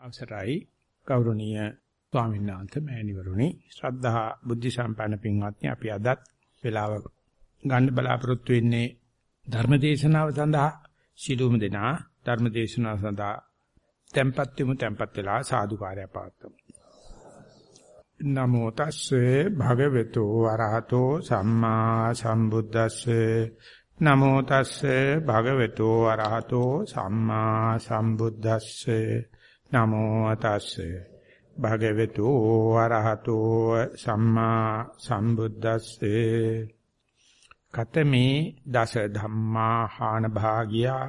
අවසරයි. ගෞරවනීය ස්වාමීන් වහන්සේ මෑණිවරුනි ශ්‍රද්ධා බුද්ධ සම්පන්න පින්වත්නි අපි අදත් වේලාව ගන්න බලාපොරොත්තු වෙන්නේ ධර්මදේශනාව සඳහා. සිළුම දෙනා ධර්මදේශනාව සඳහා tempත් වෙමු tempත් වෙලා සාදුකාරය පවත්වමු. නමෝ තස්සේ භගවතු වරහතෝ සම්මා සම්බුද්දස්සේ. නමෝ තස්සේ භගවතු වරහතෝ සම්මා සම්බුද්දස්සේ. නමෝ තස්සේ. භගවතු වරහතෝ සම්මා සම්බුද්දස්සේ. කතමේ දස ධම්මා හාන භාගියා.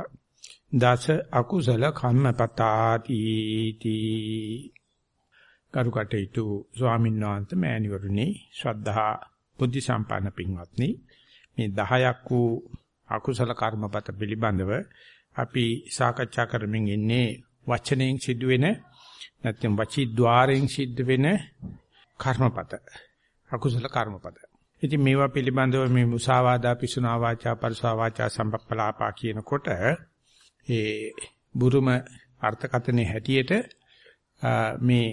දස අකුසල කම්මපතාති තී. කරුකටේතු ස්වාමීන් වහන්සේ මෑණිවරුනි ශ්‍රද්ධා බුද්ධ සම්පන්න පින්වත්නි මේ 10ක් වූ අකුසල කර්මපත පිළිබඳව අපි සාකච්ඡා කරමින් ඉන්නේ වචනයෙන් සිදුවෙන නැත්නම් වචී ద్వාරයෙන් සිද්ධ වෙන කර්මපත අකුසල කර්මපත. ඉතින් මේවා පිළිබඳව මේ මුසාවාදා පිසුනා වාචා පරිසා වාචා සම්පප්පලාපා කියනකොට ඒ බුරුම අර්ථකථනයේ හැටියට මේ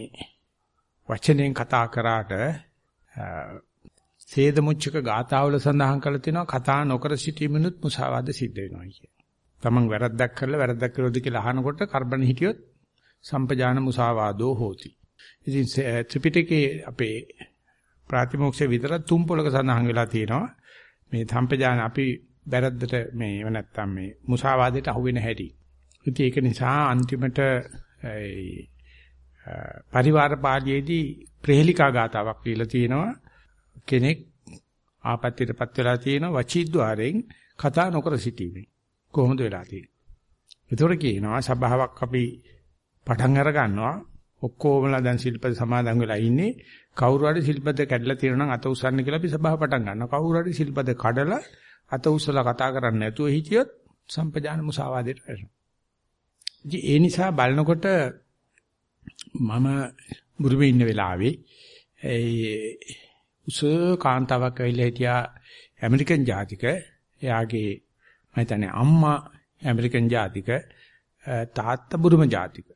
වචනෙන් කතා කරාට සේද මුච්චක ගාතාවල සඳහන් කරලා තිනවා කතා නොකර සිටීමනුත් මුසාවාද සිද්ධ වෙනවා කිය. තමන් වැරද්දක් කරලා වැරද්දක් කළොත් කියලා අහනකොට කරබන හිටියොත් සම්පජාන මුසාවාදෝ හෝති. ඉතින් ත්‍රිපිටකයේ අපේ ප්‍රාතිමෝක්ෂ විතර තුන් පොලක සඳහන් වෙලා තියෙනවා. මේ සම්පජාන අපි වැරද්දට මේ එව නැත්තම් මේ මුසාවාදයට අහු වෙන හැටි. ඉතින් ඒක නිසා අන්තිමට පරිවාර පාළියේදී ප්‍රහෙලිකා ගාතාවක් ලියලා තියෙනවා. කෙනෙක් ආපත්‍යයටපත් වෙලා තියෙන වචීද්්වාරයෙන් කතා නොකර සිටීමෙන් කොහොමද වෙලා තියෙන්නේ. ඒතකොට කියනවා සභාවක් අපි පටන් අර ගන්නවා ඔක්කොමලා දැන් ශිල්පද සමාදන් වෙලා ඉන්නේ කවුරු හරි ශිල්පද කැඩලා තියෙනවා නම් අත උස්සන්න කියලා අපි සභාව පටන් ගන්නවා. කවුරු හරි ශිල්පද කඩලා අත උස්සලා කතා කරන්නේ නැතුව හිටියොත් සම්පජාන මුසාවාදයට වැටෙනවා. ඉතින් ඒ නිසා බලනකොට මම බුරුමේ ඉන්න වෙලාවේ ඒ උස කාන්තාවක් ඇවිල්ලා හිටියා ඇමරිකන් ජාතික එයාගේ මම හිතන්නේ අම්මා ඇමරිකන් ජාතික තාත්තා බුරුම ජාතික.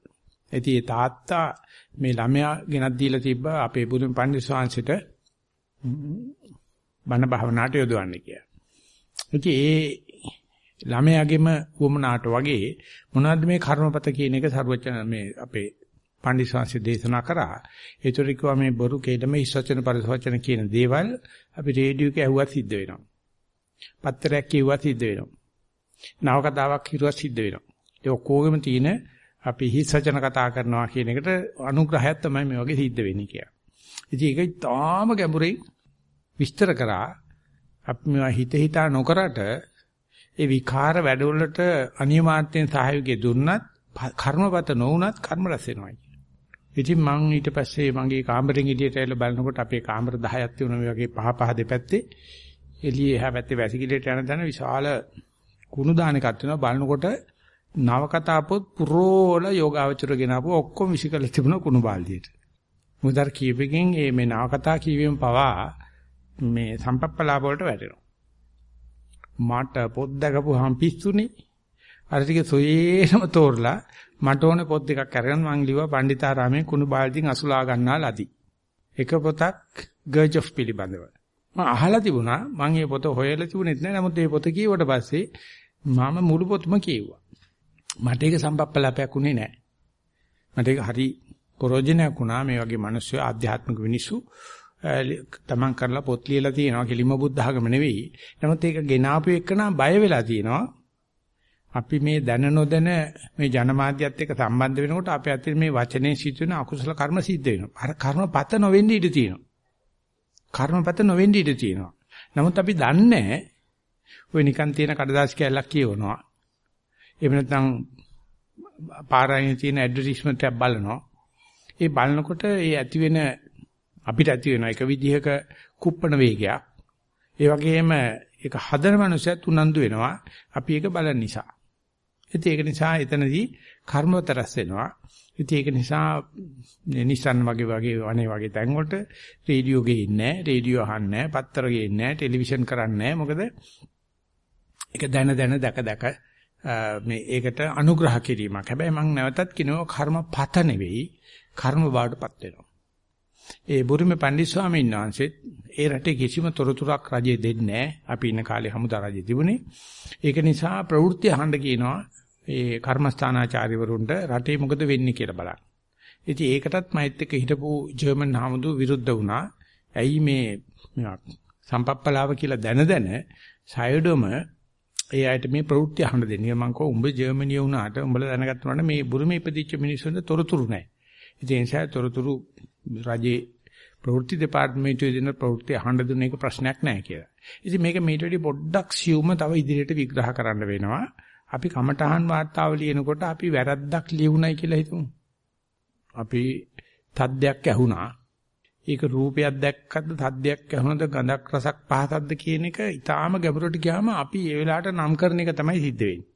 ඉතින් ඒ තාත්තා මේ ළමයා ගෙනත් දීලා තිබ්බ අපේ බුදුන් පන්දි ස්වාංශයට බණ භාවනාවට යොදවන්න කියලා. ඉතින් ඒ ළමයාගෙම වුමනාට වගේ මොනවද මේ කර්මපත කියන එක සරුවචන මේ අපේ පන්දිස්වාංශ දේශනා කරා. ඒතර කිව්වා මේ බොරු කේදම ඉස්සචන පරිසවචන කියන දේවල් අපි රේඩියෝ එකේ ඇහුවත් සිද්ධ වෙනවා. පත්තරයක් කියුවත් සිද්ධ වෙනවා. නවකතාවක් කිරුවත් සිද්ධ වෙනවා. ඒ ඔක්කොගෙම තියෙන අපි හිස්සචන කතා කරනවා කියන එකට අනුග්‍රහයක් තමයි මේ වගේ සිද්ධ වෙන්නේ කියලා. ඉතින් ඒක තාම ගැඹුරින් විස්තර කරා අපි මේවා හිත හිතා නොකරට ඒ විකාර වැඩවලට අනියමාර්ථයෙන් සහයෝගය දුන්නත් කර්මපත නොවුනත් කර්ම රැස් වෙනවා. ඉතින් මම ඊට පස්සේ මගේ කාමරෙන් එළියට ඇවිල්ලා බලනකොට අපේ කාමර 10ක් තිබුණා මේ වගේ පහ පහ දෙපැත්තේ එළියේ එහා පැත්තේ වැසිකිළියට යන තැන විශාල කුණු දාන එකක් වෙනවා බලනකොට නවකතා පොත් පුරෝල යෝගාවචර ගෙනාපු ඔක්කොම විසිකල තිබුණා කුණු බාල්දියට. මුදර් කීපකින් මේ මේ නවකතා කීවීම පවා මේ සම්පප්පලාප වලට වැටෙනවා. මට පොත් දැකපුවාම පිස්සුනේ. අර ටික සොයේනම තෝරලා මට ඕනේ පොත් දෙකක් අරගෙන මං ලිව්වා පණ්ඩිතාරාමේ කුණු බාල්දින් අසුලා ගන්නා ලදී. එක පොතක් ගර්ජ් ඔෆ් පිළිබඳව. මම අහලා තිබුණා මම මේ පොත හොයලා තිබුණෙත් නෑ නමුත් මේ පොත කියවට පස්සේ මම මුළු පොතම කියෙව්වා. මට ඒක සම්පප්පලාපයක් උනේ නෑ. මට ඒක හරි ප්‍රයෝජනයක් වුණා මේ වගේ මිනිස්සු ආධ්‍යාත්මික මිනිස්සු තමන් කරලා පොත් ලියලා තියෙනවා කිලිම බුද්ධ ආගම නෙවෙයි. නමුත් ඒක ගෙනාපු එකන බය වෙලා තියෙනවා. අපි මේ දැන නොදැන මේ ජනමාධ්‍යත් එක්ක සම්බන්ධ වෙනකොට අපේ අතේ මේ වචනේ සිදුවෙන අකුසල කර්ම සිද්ධ වෙනවා. අර කර්මපත නොවෙන්න ඉඩ තියෙනවා. කර්මපත නොවෙන්න ඉඩ තියෙනවා. නමුත් අපි දන්නේ ඔය නිකන් තියෙන කඩදාසි කැල්ලක් කියවනවා. එහෙම නැත්නම් පාරායින තියෙන ඇඩ්වර්ටයිස්මන්ට් එකක් බලනවා. ඒ බලනකොට ඒ ඇති වෙන අපිට ඇති වෙන එක විදිහක කුප්පණ වේගයක්. ඒ වගේම ඒක හදන මනුස්සයත් උනන්දු වෙනවා. අපි ඒක බලන නිසා. ඉතින් ඒක නිසා එතනදී කර්මවත රැස් වෙනවා. ඉතින් ඒක නිසා නිසන් වගේ වගේ අනේ වගේ තැන් වලට රේඩියෝ ගේන්නේ නැහැ, රේඩියෝ අහන්නේ නැහැ, පත්තර ගේන්නේ නැහැ, ටෙලිවිෂන් කරන්නේ නැහැ. මොකද ඒක දැන දැන දැක දැක මේ ඒකට අනුග්‍රහ කිරීමක්. හැබැයි මම නැවතත් කියනවා කර්මපත නෙවෙයි කර්ම බාටපත් වෙනවා. ඒ බුරුමේ පණ්ඩිත ස්වාමීන් වහන්සේත් ඒ රටේ කිසිම තොරතුරක් රජේ දෙන්නේ නැහැ. අපි ඉන්න කාලේ හමුදා රජේ තිබුණේ. ඒක නිසා ප්‍රවෘත්ති අහන්න කියනවා ඒ කර්මස්ථානාචාර්යවරුන්ට රටේ මොකද වෙන්නේ කියලා බලන්න. ඉතින් ඒකටත් මෛත් එක්ක හිටපු ජර්මන් හමුදු විරුද්ධ වුණා. ඇයි මේ සම්පප්පලාව කියලා දැන දැන සයඩොම ඒ අයට මේ ප්‍රවෘත්ති අහන්න දෙන්නේ. මම කෝ උඹ ජර්මනිය වුණාට උඹලා දැනගත්තා මේ බුරුමේ ඉපදිච්ච මිනිස්සුන්ට තොරතුරු නැහැ. ඉතින් ඒ නිසා තොරතුරු රජේ ප්‍රවෘත්ති දෙපාර්තමේන්තුවේ දෙන ප්‍රවෘත්ති අහන්න දුන්න එක ප්‍රශ්නයක් නැහැ කියලා. ඉතින් මේක මේට වැඩි පොඩ්ඩක් සියුම තව ඉදිරියට විග්‍රහ කරන්න වෙනවා. අපි කමඨහන් වාර්තාව ලියනකොට අපි වැරද්දක් ලියුණයි කියලා හිතමු. අපි තද්දයක් ඇහුණා. ඒක රූපයක් දැක්කද තද්දයක් ඇහුණද ගඳක් රසක් පහසක්ද කියන එක ඊටාම ගැඹුරට ගියාම අපි ඒ වෙලාවට නම් කරන එක තමයි සිද්ධ වෙන්නේ.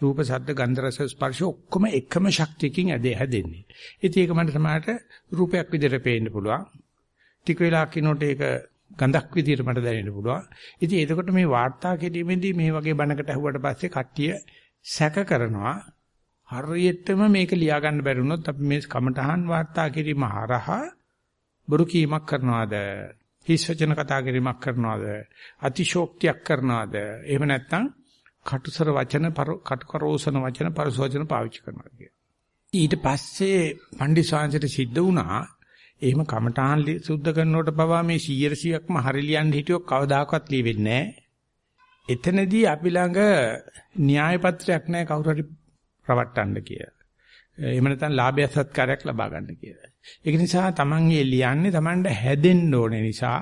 රූප ශබ්ද ගන්ධ රස ස්පර්ශ ඔක්කොම එකම ශක්තියකින් ඇදේ හැදෙන්නේ. ඉතින් ඒක මට සමහරට රූපයක් විදිහට පේන්න පුළුවන්. ටික වෙලාවක් ඉනොට ඒක ගඳක් විදිහට මට දැනෙන්න පුළුවන්. ඉතින් එතකොට මේ වාර්තා කිරීමේදී මේ වගේ බණකට ඇහුවට පස්සේ කට්ටිය සැක කරනවා. හරියටම මේක ලියා ගන්න බැරි වුණොත් අපි මේ කමඨහන් වාර්තා කිරීම හරහා බොරු කීමක් කරනවාද? හිස් වචන කතා කිරීමක් කරනවාද? අතිශෝක්තියක් කරනවාද? එහෙම නැත්නම් කටුසර වචන කටුකරෝසන වචන පරිසෝචන පාවිච්චි කරනවා කියන. ඊට පස්සේ පණ්ඩිසාංශයට සිද්ධ වුණා එහෙම කමඨාන් සුද්ධ කරනකොට පවා මේ 100%ක්ම හරි ලියන්න හිටියොත් කවදාකවත් ලියෙන්නේ නැහැ. එතනදී අපි ළඟ න්‍යාය පත්‍රයක් නැහැ කවුරු හරි රවට්ටන්න කියලා. එහෙම නැත්නම් ලාභය සත්කාරයක් ලබා ගන්න කියලා. ඒක නිසා Taman මේ ලියන්නේ Tamanට හැදෙන්න ඕනේ නිසා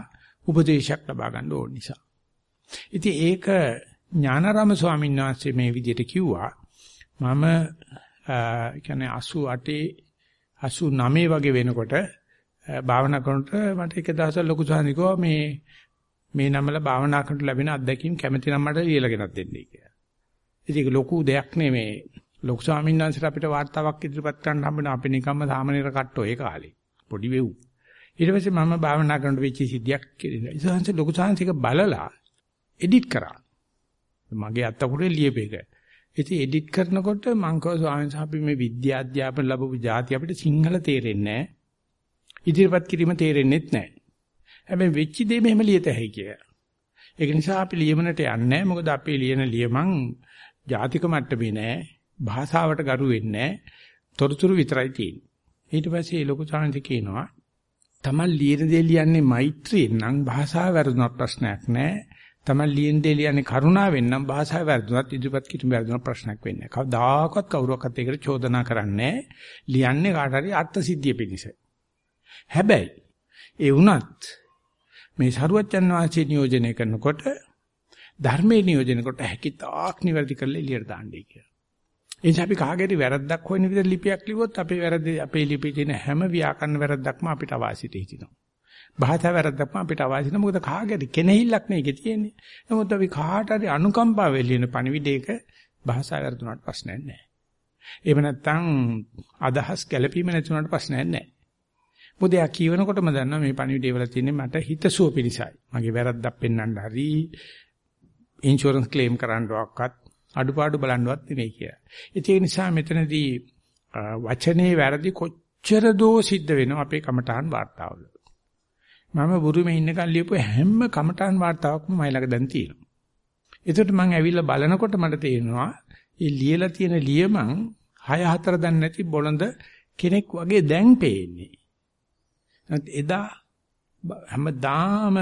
උපදේශයක් ලබා ගන්න ඕන නිසා. ඉතින් ඒක ඥානාරාම ස්වාමීන් වහන්සේ මේ විදිහට කිව්වා මම කියන්නේ 88 89 වගේ වෙනකොට භාවනා කරනකොට මට එක දවසක් ලොකු සානිකෝ මේ මේ නමල භාවනා කරනට ලැබෙන අත්දැකීම් කැමති නම් මට ලියලා ගෙනත් දෙන්නයි කියලා. ඉතින් ඒක ලොකු දෙයක් නෙමේ. ලොකු ස්වාමීන් වහන්සේට අපිට වාර්තාවක් ඉදිරිපත් කරන්න හම්බෙන අපි නිකම්ම සාමාන්‍යර කට්ටෝ ඒ කාලේ. පොඩි වෙව්. ඊට පස්සේ මම භාවනා කරනකොට වෙච්ච සිද්ධියක් කියලා. ඉතින් ලොකු සාංශික බලලා එඩිට් කරා. මගේ අත්තකුරේ ලියපෙක. ඉතින් එඩිට් කරනකොට මං කව ස්වාමීන් වහන්සේ අපි මේ විද්‍යා අධ්‍යාපන ලැබපු જાති අපිට සිංහල තේරෙන්නේ නැහැ. ඉදිරිපත් කිරීම තේරෙන්නේත් නැහැ. හැබැයි වෙච්ච දේ මෙහෙම ලියත හැකියි කියලා. ඒක නිසා අපි ලියමනට යන්නේ මොකද අපේ ලියන ලියමන් ජාතික මට්ටමේ නෑ භාෂාවට ගරු වෙන්නේ තොරතුරු විතරයි තියෙන්නේ. ඊට පස්සේ ලොකු සාංශ කියනවා තමන් ලියන දේ ලියන්නේ මෛත්‍රියෙන් නම් භාෂාව වැරදුනක් ප්‍රශ්නයක් නෑ. තමයි ලියන දේ ලියන්නේ කරුණාවෙන් නම් භාෂාව වැරදුනත් ඉදිරිපත් කිරීම වැරදුන ප්‍රශ්නයක් වෙන්නේ නැහැ. කවදාකවත් කවුරුවක්වත් ඒකට චෝදනා කරන්නේ ලියන්නේ කාට හරි අර්ථ සිද්ධිය පිණිස. හැබැයි ඒ වුණත් මේ සරුවච්චන් වාසේ නියෝජනය කරනකොට ධර්මයේ නියෝජනය කොට හැකි තාක් නිවැරදි කරලා එළියට දාන්නයි කියලා. ඒ නිසා අපි කාගේරි වැරද්දක් හොයන විදිහට ලිපියක් ලිව්වොත් අපේ වැරද්ද අපේ ලිපියේ තියෙන හැම ව්‍යාකරණ වැරද්දක්ම අපිට අවාසිත හිටිනවා. භාෂා වැරද්දක්ම අපිට අවශ්‍ය නැහැ. මොකද කාගේද කෙනෙහිල්ලක් නේ ඒකේ තියෙන්නේ. නමුත් අපි කාට හරි අනුකම්පාවෙන් ලියන පණිවිඩයක භාෂා වැරදුනට ප්‍රශ්නයක් නැහැ. එහෙම නැත්නම් අදහස් ගැළපීම නැති වුණාට ප්‍රශ්නයක් නැහැ. මොකද යා කියවනකොටම දන්නවා මේ පණිවිඩය වල තියෙන්නේ මට හිතසුව පිණිසයි. මගේ වැරද්දක් පෙන්වන්න හරි ඉන්ෂුරන්ස් ක්ලේම් කරන්නවක්වත් අඩුපාඩු බලන්නවත් නෙමෙයි කියලා. ඒ නිසා මෙතනදී වචනේ වැරදි කොච්චර දෝ සිද්ධ වෙනවා අපේ කමඨාන් වාර්තාවල. මම බුරුමේ ඉන්නකන් ලියපු හැම කමඨාන් වාර්තාවක්ම මයි ළඟ දැන් තියෙනවා. ඒකට මම ඇවිල්ලා බලනකොට මට තේරෙනවා මේ ලියලා තියෙන ලියමන් 6 4 දන්නේ නැති බොළඳ කෙනෙක් වගේ දැන් පේන්නේ. එදා හැමදාම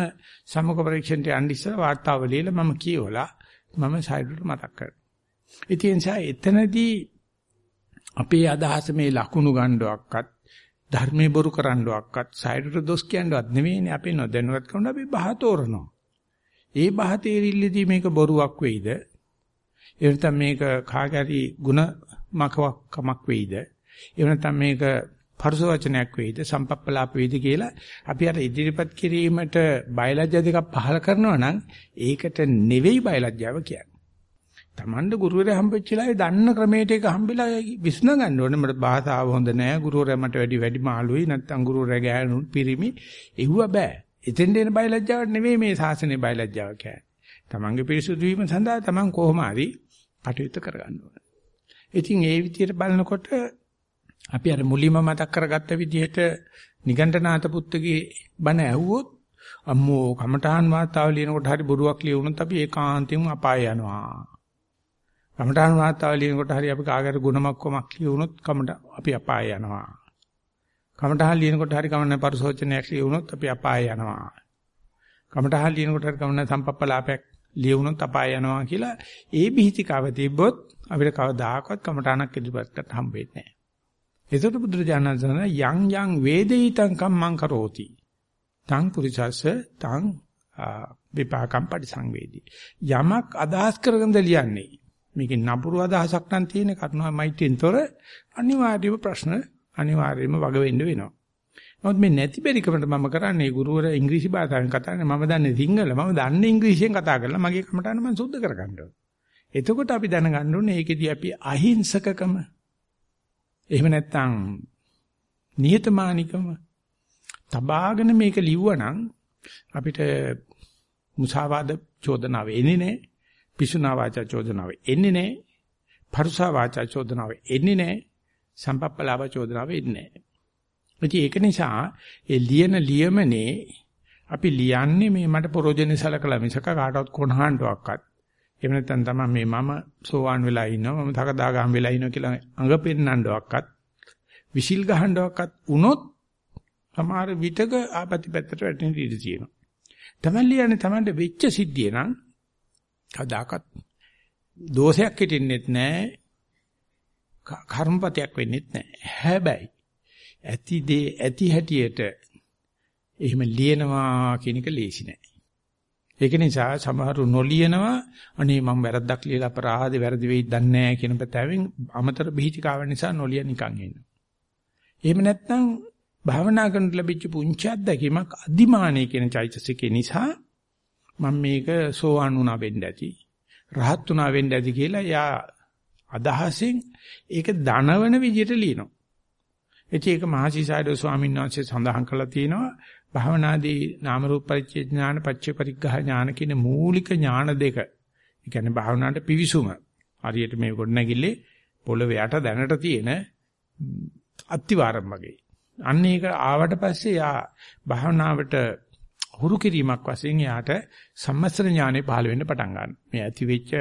සමුක පරීක්ෂණයට යන්න ඉස්සර වාර්තාව ලියලා මම කියවලා මම සයිඩට මතක් කරනවා. ඉතින් එතනදී අපේ අදහස මේ ලකුණු ගන්නවක්වත් ධර්මේ බොරු කරන්නවක්වත් සයිඩට දොස් කියන්නවත් නෙවෙයිනේ අපි නොදැනුවත් කවුද අපි බහ තෝරනවා. ඒ බහ තේරිල්ලදී මේක බොරුවක් වෙයිද? එහෙම මේක කාගරි ಗುಣ මකමක් වෙයිද? එහෙම නැත්නම් මේක පරුස වචනයක් වෙයිද? සම්පප්පලාප වෙයිද කියලා අපි අර ඉදිරිපත් කිරීමට බයලජ්‍ය දෙකක් පහල කරනවා නම් ඒකට නෙවෙයි බයලජ්‍යාව කියන්නේ. Tamanda ගුරුවරයා හම්බෙච්ච වෙලාවේ දන්න ක්‍රමයට ඒක හම්බෙලා විශ්න ගන්න ඕනේ. මට භාෂාව හොඳ නැහැ. ගුරුවරයා මට වැඩි වැඩි මාළුයි නැත්නම් ගුරුවරයා ගෑනු පිරිමි. එහුව බෑ. එතෙන් දෙන බයලජ්ජාවක් නෙවෙයි මේ ශාසනයේ බයලජ්ජාව කියන්නේ. Tamange පිරිසුදු වීම සඳහා Taman කොහොම හරි කටයුතු කරගන්න ඕනේ. ඉතින් ඒ විදිහට බලනකොට අපි අර මුලින්ම මතක් කරගත්ත විදිහට නිගණ්ඨනාත පුත්තුගේ බණ ඇහුවොත් අම්මෝ කමඨාන් වාතාව ලියනකොට හරි බොරුවක් ලියුණොත් අපි ඒකාන්තයෙන්ම අපාය යනවා. කමඨාන් වාතාව ලියනකොට හරි අපි කාගර ගුණමක් කොමක් ලියුණොත් කමට අපි අපාය යනවා. කමඨාන් ලියනකොට හරි කමන්න පරිසෝචනයක් ලියුණොත් අපි අපාය යනවා. කමඨාන් ලියනකොට හරි කමන්න සම්පප්පලාපයක් ලියුණොත් අපාය යනවා කියලා ඒ බිහිතිකාව තිබ්බොත් අපිට කවදාකවත් කමඨානක් ඉදිරිපත් හම්බෙන්නේ නැහැ. ඒකට බුදුරජාණන් වහන්සේ යං යං වේදිතං කම්මං කරෝති. තං පුරිසස්ස තං විපාකම් පරිසංවේදී. යමක් අදහස් කරගෙනද ලියන්නේ. මේකේ නපුරු අදහසක් නම් තියෙන කරුණා මෛත්‍රියෙන්තොර අනිවාර්යම ප්‍රශ්න අනිවාර්යයෙන්ම වග වෙන්න වෙනවා. නමුත් මේ නැති බැරිකමට මම කරන්නේ ගුරුවර ඉංග්‍රීසි භාෂාවෙන් කතා කරන්නේ මම දන්නේ සිංහල මම දන්නේ ඉංග්‍රීසියෙන් කතා කරලා මගේ කමටහන මම සුද්ධ කරගන්න ඕනේ. එතකොට අපි දැනගන්න ඕනේ ඒකෙදී අපි අහිංසකකම එහෙම නැත්නම් නියතමානිකම තබාගෙන මේක ලිව්වනම් අපිට මුසාවාද චෝදනාව එන්නේ නැහැ. පිසුනා වාචා චෝදනාව එන්නේ නැහැ. පරුසා වාචා චෝදනාව එන්නේ නැහැ. සම්පප්පලාව චෝදනාව එන්නේ නැහැ. ඒක නිසා ඒ ලියන ලියමනේ අපි ලියන්නේ මේ මට ප්‍රෝජනේ සලකලා මිසක කාටවත් කොනහන්ටවත් එහෙම නැත්නම් තමයි මේ මම සෝවාන් වෙලා ඉන්නවා මම තකදාගාම් වෙලා ඉන්නවා කියලා අඟ පෙන්නන්නවක්වත් විසිල් ගහන්නවක්වත් උනොත් සමහර විටක ආපති පැත්තට වැටෙන ඉඩ තියෙනවා. තමයි ලියන්නේ Tamande වෙච්ච සිද්ධිය නම් කවදාකවත් දෝෂයක් හිටින්නෙත් නැහැ. කර්මපතයක් වෙන්නෙත් නැහැ. හැබැයි ඇති දේ ඇති හැටියට එහෙම ලියනවා කියන එක ලේසි නෑ. ඒක නිසා සමහරු නොලියනවා අනේ මම වැරද්දක් ලියලා අපරාධේ වැරදි වෙයිද දන්නේ නැහැ කියන පැත්තෙන් අමතර බිහිතිකාව නිසා නොලිය නිකන් ඉන්නවා. එහෙම නැත්නම් භාවනා කරන ලැබිච්ච පුංචි අත්දැකීමක් අදිමානී කියන චෛතසිකේ නිසා මම මේක සෝවන් වුණා වෙන්න ඇති. රහත් වුණා වෙන්න ඇති කියලා යා අදහසින් ඒක දනවන විදිහට ලියනවා. එච ඒක මහසිසාරද ස්වාමීන් වහන්සේ සඳහන් කළා තියෙනවා භාවනාදී නාම රූප පරිච්ඡේ ඥාන පච්චේ පරිග්ඝහ ඥාන කියන මූලික ඥාන දෙක. ඒ කියන්නේ භාවනාවට පිවිසුම. හරියට මේ ගොඩනැගිල්ලේ පොළවේ යට දැනට තියෙන අත්තිවාරම් වගේ. අන්න ඒක ආවට පස්සේ යා භාවනාවට හුරු කිරීමක් වශයෙන් යාට සම්මස්තර ඥානෙ පහළ වෙන්න පටන් ගන්නවා. මේ ඇති වෙච්ච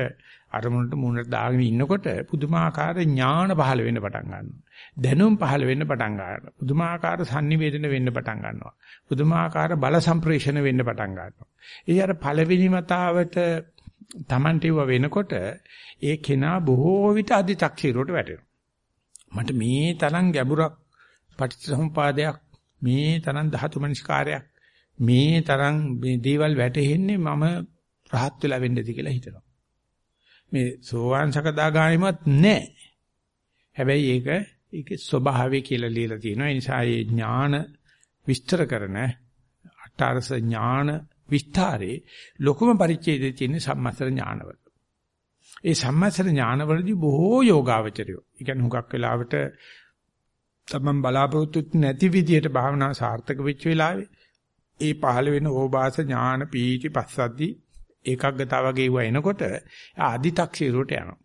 අරමුණට මුණට දාගෙන ඉන්නකොට පුදුමාකාර ඥාන පහළ වෙන්න පටන් ගන්නවා. දැනුම් පහළ වෙන්න පටන් ගන්නවා. පුදුමාකාර sannivedana වෙන්න පටන් ගන්නවා. පුදුමාකාර බල සම්ප්‍රේෂණ වෙන්න පටන් ගන්නවා. ඒ අර පළවෙනි මතාවට Tamante වෙනකොට ඒ කෙනා බොහෝ විට අධිතක්ෂීරුවට වැටෙනවා. මට මේ තරම් ගැඹුරක් පටිච්චසමුපාදයක් මේ තරම් ධාතු මනස්කාරයක් මේ තරම් මේ දේවල් වැටෙන්නේ මම රහත් වෙලා වෙන්නද කියලා හිතනවා. මේ සෝවාන් සකදාගාමිමත් නැහැ. හැබැයි ඒක ඒකේ ස්වභාවය කියලා ලියලා තියෙනවා. ඒ නිසා මේ ඥාන විස්තර කරන අටාරස ඥාන විස්තරේ ලොකුම පරිච්ඡේදයේ තියෙන සම්මස්තර ඥානවල. ඒ සම්මස්තර ඥානවලදී බොහෝ යෝගාවචරයෝ. ඒ කියන්නේ හුඟක් වෙලාවට තමන් බලාපොරොත්තු නැති විදියට භාවනා සාර්ථක වෙච්ච වෙලාවේ ඒ පහළ වෙන ඕබාස ඥාන පීටි පස්සද්දි ඒකග්ගතාව වගේ ඒවා එනකොට ආදි탁සිරුවට යනවා.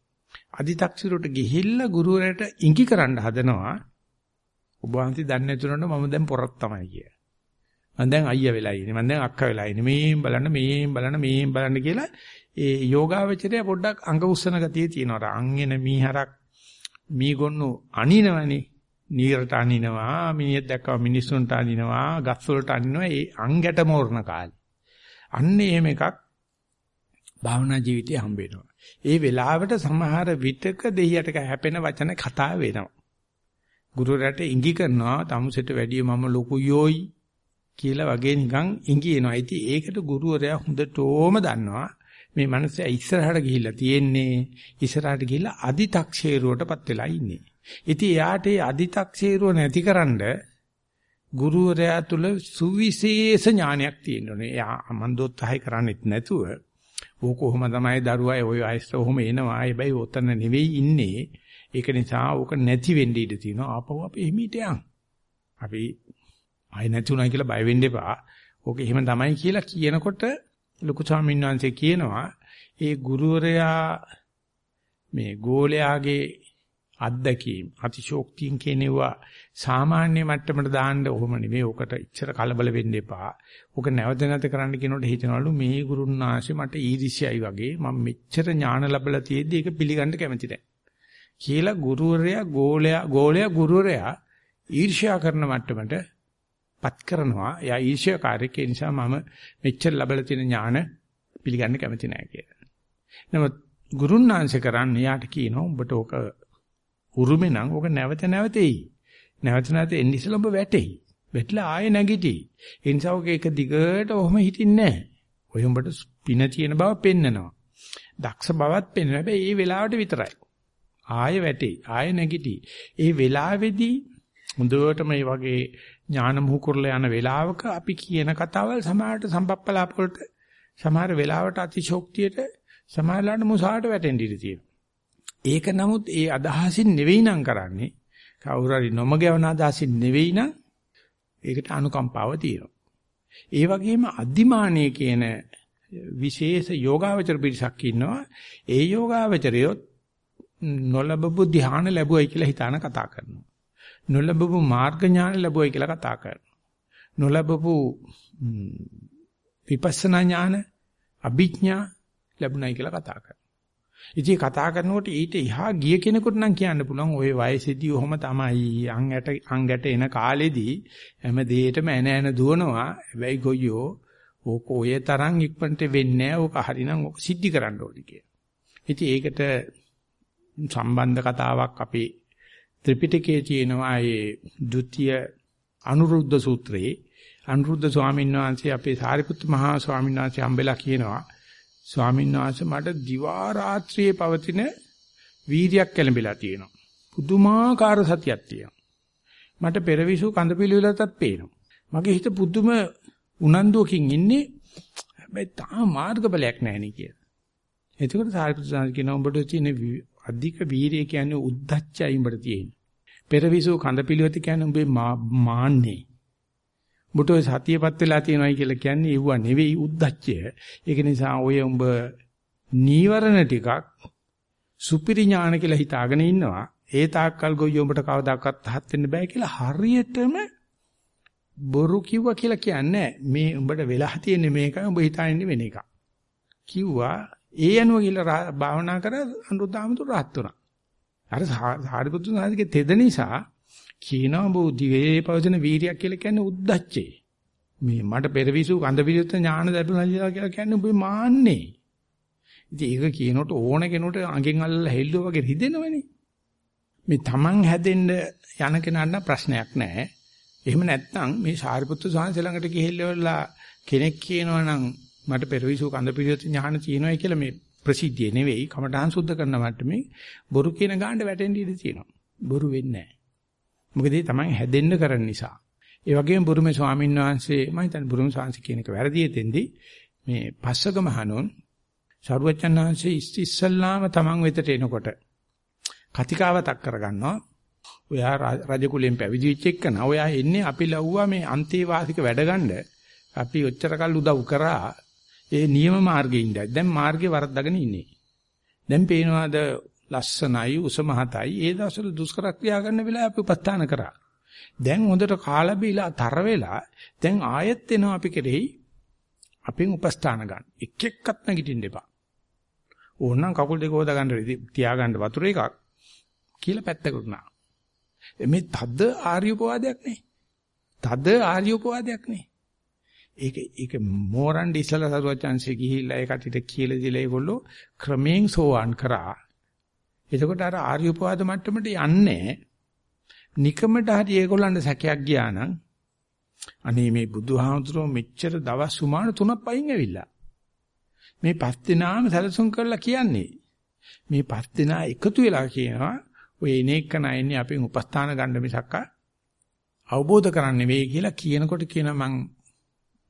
ආදි탁සිරුවට ගිහිල්ලා ගුරුවරයාට ඉඟි කරන්න හදනවා. ඔබ වහන්සේ දන්නේ නැතුනොත් මම දැන් පොරක් තමයි කිය. මම දැන් අයියා වෙලා ඉන්නේ. මම දැන් අක්කා වෙලා ඉන්නේ. මේන් බලන්න මේන් බලන්න මේන් බලන්න කියලා ඒ යෝගාවචරය පොඩ්ඩක් අඟ උස්සන ගතිය තියෙනවා. අංගෙන මීහරක් මීගොන්නු අනිනවනේ. නීරට අනිනවා, මිනිහෙක් දැක්කම මිනිස්සුන්ට අනිනවා, ගස් වලට අනිනවා. ඒ අංගට මෝරන කාලේ. අන්න එහෙම එකක් භාවනා ජීවිතේ හම්බ වෙනවා. ඒ වෙලාවට සමහර විටක දෙහියට හැපෙන වචන කතා වෙනවා. ගුරුවරයාට ඉඟි කරනවා තමුසෙට වැඩිය මම ලොකු යෝයි කියලා වගේ නිකන් ඉඟි එනවා. ඉතින් ඒකට ගුරුවරයා හොඳටම දන්නවා මේ මනස ඉස්සරහට ගිහිල්ලා තියෙන්නේ ඉස්සරහට ගිහිල්ලා අදි탁ෂේරුවටපත් වෙලා ඉන්නේ. ඉතින් එයාට ඒ අදි탁සීරුව නැතිකරන්න ගුරුවරයා තුල සුවිශේෂ ඥානයක් තියෙන්න ඕනේ. එයා මන්දෝත්සහය කරන්නේත් නැතුව ඕක කොහොම තමයි දරුවා ඔය අයස්ස ඔහොම එනවා. හැබැයි ඔතන නෙවෙයි ඉන්නේ. ඒක නිසා ඕක නැති වෙන්න ඉඩ තියෙනවා. ආපහු අපි එහිමිට යන්. අපි ආය නැති උනායි කියලා බය වෙන්න එපා. ඕක එහෙම තමයි කියලා කියනකොට ලොකු ස්වාමීන් වහන්සේ කියනවා ඒ ගුරුවරයා මේ ගෝලයාගේ අත්දැකීම් අතිශෝක්තියෙන් කියනවා සාමාන්‍ය මට්ටමට දාන්න ඕම නෙවෙයි. ඔකට ඉච්චර කලබල වෙන්න එපා. ඔක නැවත නැවත කරන්න කියනකොට හිතනවලු මේ ගුරුන්නාංශේ මට ඊදිසියයි වගේ මම මෙච්චර ඥාන ලැබලා තියෙද්දි ඒක පිළිගන්න කැමති නැහැ. කියලා ගුරුවරයා ගෝලයා ගෝලයා ගුරුවරයා ඊර්ෂ්‍යා කරන මට්ටමට පත් කරනවා. එයා ඊර්ෂ්‍යාකාරයෙක් ඒ නිසා මම මෙච්චර ලැබලා තියෙන ඥාන පිළිගන්න කැමති නැහැ කියලා. නමුත් ගුරුන්නාංශ කරන්නේ යාට කියනවා උඹට ඕක උරුමේ නම් ඕක නැවත නැවතෙයි. නැවත නැවත එන්න ඉස්සෙල්ලා ඔබ වැටෙයි. වැටලා ආයෙ නැගිටි. ඒ නිසා ඔක එක දිගට ඔහම හිටින්නේ නැහැ. ඔය උඹට පින තියෙන බව පෙන්නනවා. දක්ෂ බවත් පෙන්වනවා. හැබැයි ඒ වෙලාවට විතරයි. ආයෙ වැටෙයි. ආයෙ නැගිටි. ඒ වෙලාවේදී හොඳට මේ වගේ ඥාන මුහුකුරල යන වෙලාවක අපි කියන කතාවල් සමහරට සම්පප්පලාප වලට සමහර වෙලාවට අතිශෝක්තියට සමහරලාට මුසාවට වැටෙන්න ඉඩ තියෙනවා. ඒක නමුත් ඒ අදහසින් නෙවෙයි නම් කරන්නේ කවුරු හරි නොමගවන අදහසින් නෙවෙයි නම් ඒකට අනුකම්පාව තියෙනවා. ඒ වගේම අදිමානීය කියන විශේෂ යෝගාවචර පිරිසක් ඉන්නවා. ඒ යෝගාවචරයොත් නොලබපු ධ්‍යාන ලැබුවයි කියලා හිතාන කතා කරනවා. නොලබපු මාර්ග ඥාන ලැබුවයි කියලා කතා කරනවා. නොලබපු විපස්සනා ඥාන අභිඥා ලැබුණයි කියලා කතා කරනවා. ඉතින් කතා කරනකොට ඊට එහා ගිය කෙනෙකුට නම් කියන්න පුළුවන් ওই වයසේදී ඔහොම තමයි අං ඇට අං ගැට එන කාලෙදී හැම දෙයකටම එන එන දුවනවා හැබැයි ගොයියෝ ඕක ඔය තරම් ඉක්මනට වෙන්නේ නැහැ ඕක හරිනම් ඕක සිද්ධි කරන්න ඕනි කිය. ඉතින් ඒකට සම්බන්ධ කතාවක් අපේ ත්‍රිපිටකයේ තියෙනවා ඒ ဒ ුතිය අනුරුද්ධ සූත්‍රයේ අනුරුද්ධ ස්වාමීන් වහන්සේ අපේ සාරිපුත්ත මහා ස්වාමීන් වහන්සේ හම්බෙලා කියනවා ස්වාමීන් වහන්සේ මට දිවා රාත්‍රියේ පවතින වීර්යයක් කැළඹිලා තියෙනවා. පුදුමාකාර සතියක් තියෙනවා. මට පෙරවිසු කඳ පිළිවෙලටත් පේනවා. මගේ හිත පුදුම උනන්දුවකින් ඉන්නේ. හැබැයි තාම මාර්ගඵලයක් නැහැ නේ කියලා. එතකොට සාරිපුත්‍ර සාන්ති කියනවා උඹට තියෙන අධික වීරිය කියන්නේ උද්දච්චයි උඹට තියෙන්නේ. පෙරවිසු කඳ පිළිවෙත කියන්නේ උඹේ මාන්නේ. උඹට ඔය සතියපත් වෙලා තියෙනවයි කියලා කියන්නේ ඒව නෙවෙයි උද්දච්චය. ඒක නිසා ඔය උඹ නීවරණ ටිකක් සුපිරි ඥාන කියලා හිතාගෙන ඉන්නවා. ඒ තාක්කල් ගොයිය උඹට කවදාකවත් හත් වෙන්න බෑ කියලා හරියටම බොරු කිව්වා කියලා කියන්නේ මේ උඹට වෙලා තියෙන්නේ මේකයි උඹ හිතාන්නේ වෙන එකක්. කිව්වා ඒ අනුව කියලා භාවනා කර අනුරුද්ධාමතු රහත් වුණා. අර සාරිපුත්තු සාරිගේ තෙද නිසා කියනවා බුද්ධිවේ පවතින වීරියක් කියලා කියන්නේ උද්දච්චේ. මේ මට පෙරවිසු කඳ පිළිවෙත ඥාන දැරුණා කියලා කියන්නේ ඔබේ මාන්නේ. ඉතින් ඒක කියනකොට ඕන කෙනෙකුට අඟෙන් අල්ලලා හෙල්ලුවා වගේ රිදෙනවනේ. මේ Taman හැදෙන්න යන කෙනාට ප්‍රශ්නයක් නැහැ. එහෙම නැත්නම් මේ සාරිපුත්තු සාංශ ළඟට ගිහිල්ලා කෙනෙක් කියනවා නම් මට පෙරවිසු කඳ පිළිවෙත ඥාන තියෙනවායි කියලා මේ ප්‍රසිද්ධිය නෙවෙයි කමඨාන් සුද්ධ කරන මට්ටමේ බොරු කියන ගාණ්ඩ වැටෙන්න ඉඩ තියෙනවා. බොරු වෙන්නේ නැහැ. මොකද ඒ තමයි හැදෙන්න කරන නිසා. ඒ වගේම බුරුමේ ස්වාමීන් වහන්සේ මම හිතන්නේ බුරුම ස්වාමීන් කියන එක වැරදි දෙෙන්දී මේ පස්සක මහණුන් සරුවච්චන් වහන්සේ ඉස්සල්ලාම තමන් වෙතට එනකොට කතිකාවතක් කරගන්නවා. ඔයා රජ කුලෙන් පැවිදි වෙච්ච එකන ඔයා එන්නේ අපි ලව්වා මේ අන්තේවාසික වැඩගන්න අපි ඔච්චර කල් උදව් කරා ඒ නියම මාර්ගේ ඉඳලා දැන් මාර්ගේ වරද්දාගෙන ඉන්නේ. දැන් පේනවාද ලස්සනයි උස මහතයි ඒ දවස්වල දුෂ්කර ක්‍රියා කරන වෙලාව අපි උපස්ථාන කරා. දැන් හොඳට කාලා බීලා තර වෙලා දැන් ආයෙත් එනවා අපි කෙරෙහි අපෙන් උපස්ථාන ගන්න. එක් එක්කත් නැගිටින්න එපා. ඕනනම් කකුල් දෙක හොදා ගන්න තියාගන්න වතුර එකක් කියලා පැත්තකට නා. මේ තද ආර්ය උපවාදයක් නේ. තද ආර්ය උපවාදයක් නේ. ඒක ඒක මෝරන් ඉස්සලා සරුවචාන්සේ ගිහිල්ලා ඒ කටිට කියලා දීලා ඒගොල්ලෝ ක්‍රමයෙන් සෝවාන් කරා. එතකොට අර ආර්ය උපවාද මට්ටමට යන්නේ නිකමට හරි ඒගොල්ලන්ට සැකයක් ගියා නම් අනේ මේ බුදුහාමුදුරුවෝ මෙච්චර දවස් සුමාන තුනක් පයින් ඇවිල්ලා. මේ පස් දිනාම සැලසුම් කරලා කියන්නේ. මේ පස් දිනා එකතු වෙලා කියනවා ඔය එනේක නැන්නේ අපෙන් උපස්ථාන ගන්න මිසක්ක අවබෝධ කරන්නේ වෙයි කියලා කියනකොට කියනවා මං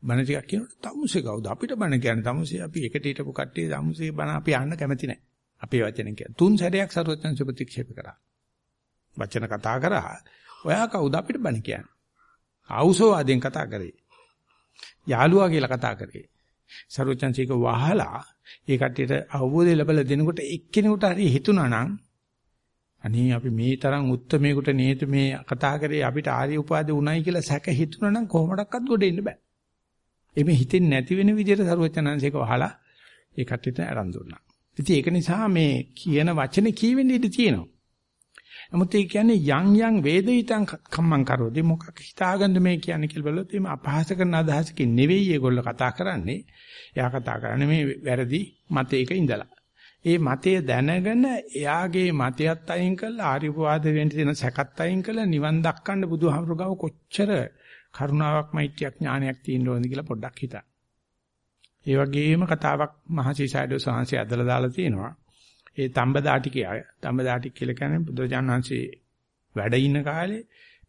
බණ ටිකක් කියනකොට තමුසේ කවුද? අපිට බණ කියන්නේ තමුසේ අපි එකට හිටපු කට්ටිය තමුසේ බණ අපි අහන්න කැමති නැහැ. අපේ වචනෙන් කියන තුන් සැරයක් සරුවචන ප්‍රතික්ෂේප කරා. වචන කතා කරා. ඔයා කවුද අපිට බණ කියන්නේ? ආවුසෝ ආදෙන් කතා කරේ. යාළුවා කියලා කතා කරේ. සරුවචන්සේක වහලා ඒ කට්ටියට අවබෝධය ලැබලා දෙනකොට එක්කෙනෙකුට හරි හිතුණා නම් අනේ අපි මේ තරම් උත්තරමයකට නේද මේ කතා කරේ අපිට ආර්ය උපාද උණයි කියලා සැක හිතුණා නම් කොහොමඩක්වත් ගොඩ එන්න බෑ. එimhe හිතෙන්නේ නැති වෙන විදිහට සරුවචනංශයක වහලා ඒ කට්ටියට ආරම්භ දුන්නා. ඉතින් ඒක නිසා මේ කියන වචනේ කියවෙන්න ඉඩ තියෙනවා. නමුත් ඒ කියන්නේ යම් යම් වේදිතං කම්මං කරෝදී මොකක් හිතාගන්න මේ කියන්නේ කියලා බලුවොත් එimhe අපහාස කරන අදහසකින් නෙවෙයි ඒගොල්ලෝ කතා කරන්නේ. එයා කතා කරන්නේ මේ වැරදි මතයක ඉඳලා. ඒ මතය දැනගෙන එයාගේ මතයත් අයින් කරලා ආර්යපවාද වෙන්න තියෙන සැකත් අයින් කරලා නිවන් දක්කන්න බුදුහාමුදුරුවෝ කොච්චර කරුණාවක් මෛත්‍රියක් ඥානයක් තියෙන්න ඕනද කියලා පොඩ්ඩක් හිතන්න. ඒ වගේම කතාවක් මහසිසාරදෝ සාංශය ඇදලා දාලා තියෙනවා. ඒ තඹදාටිකය තඹදාටික කියලා කියන්නේ බුදුරජාණන් වහන්සේ වැඩ ඉන්න කාලේ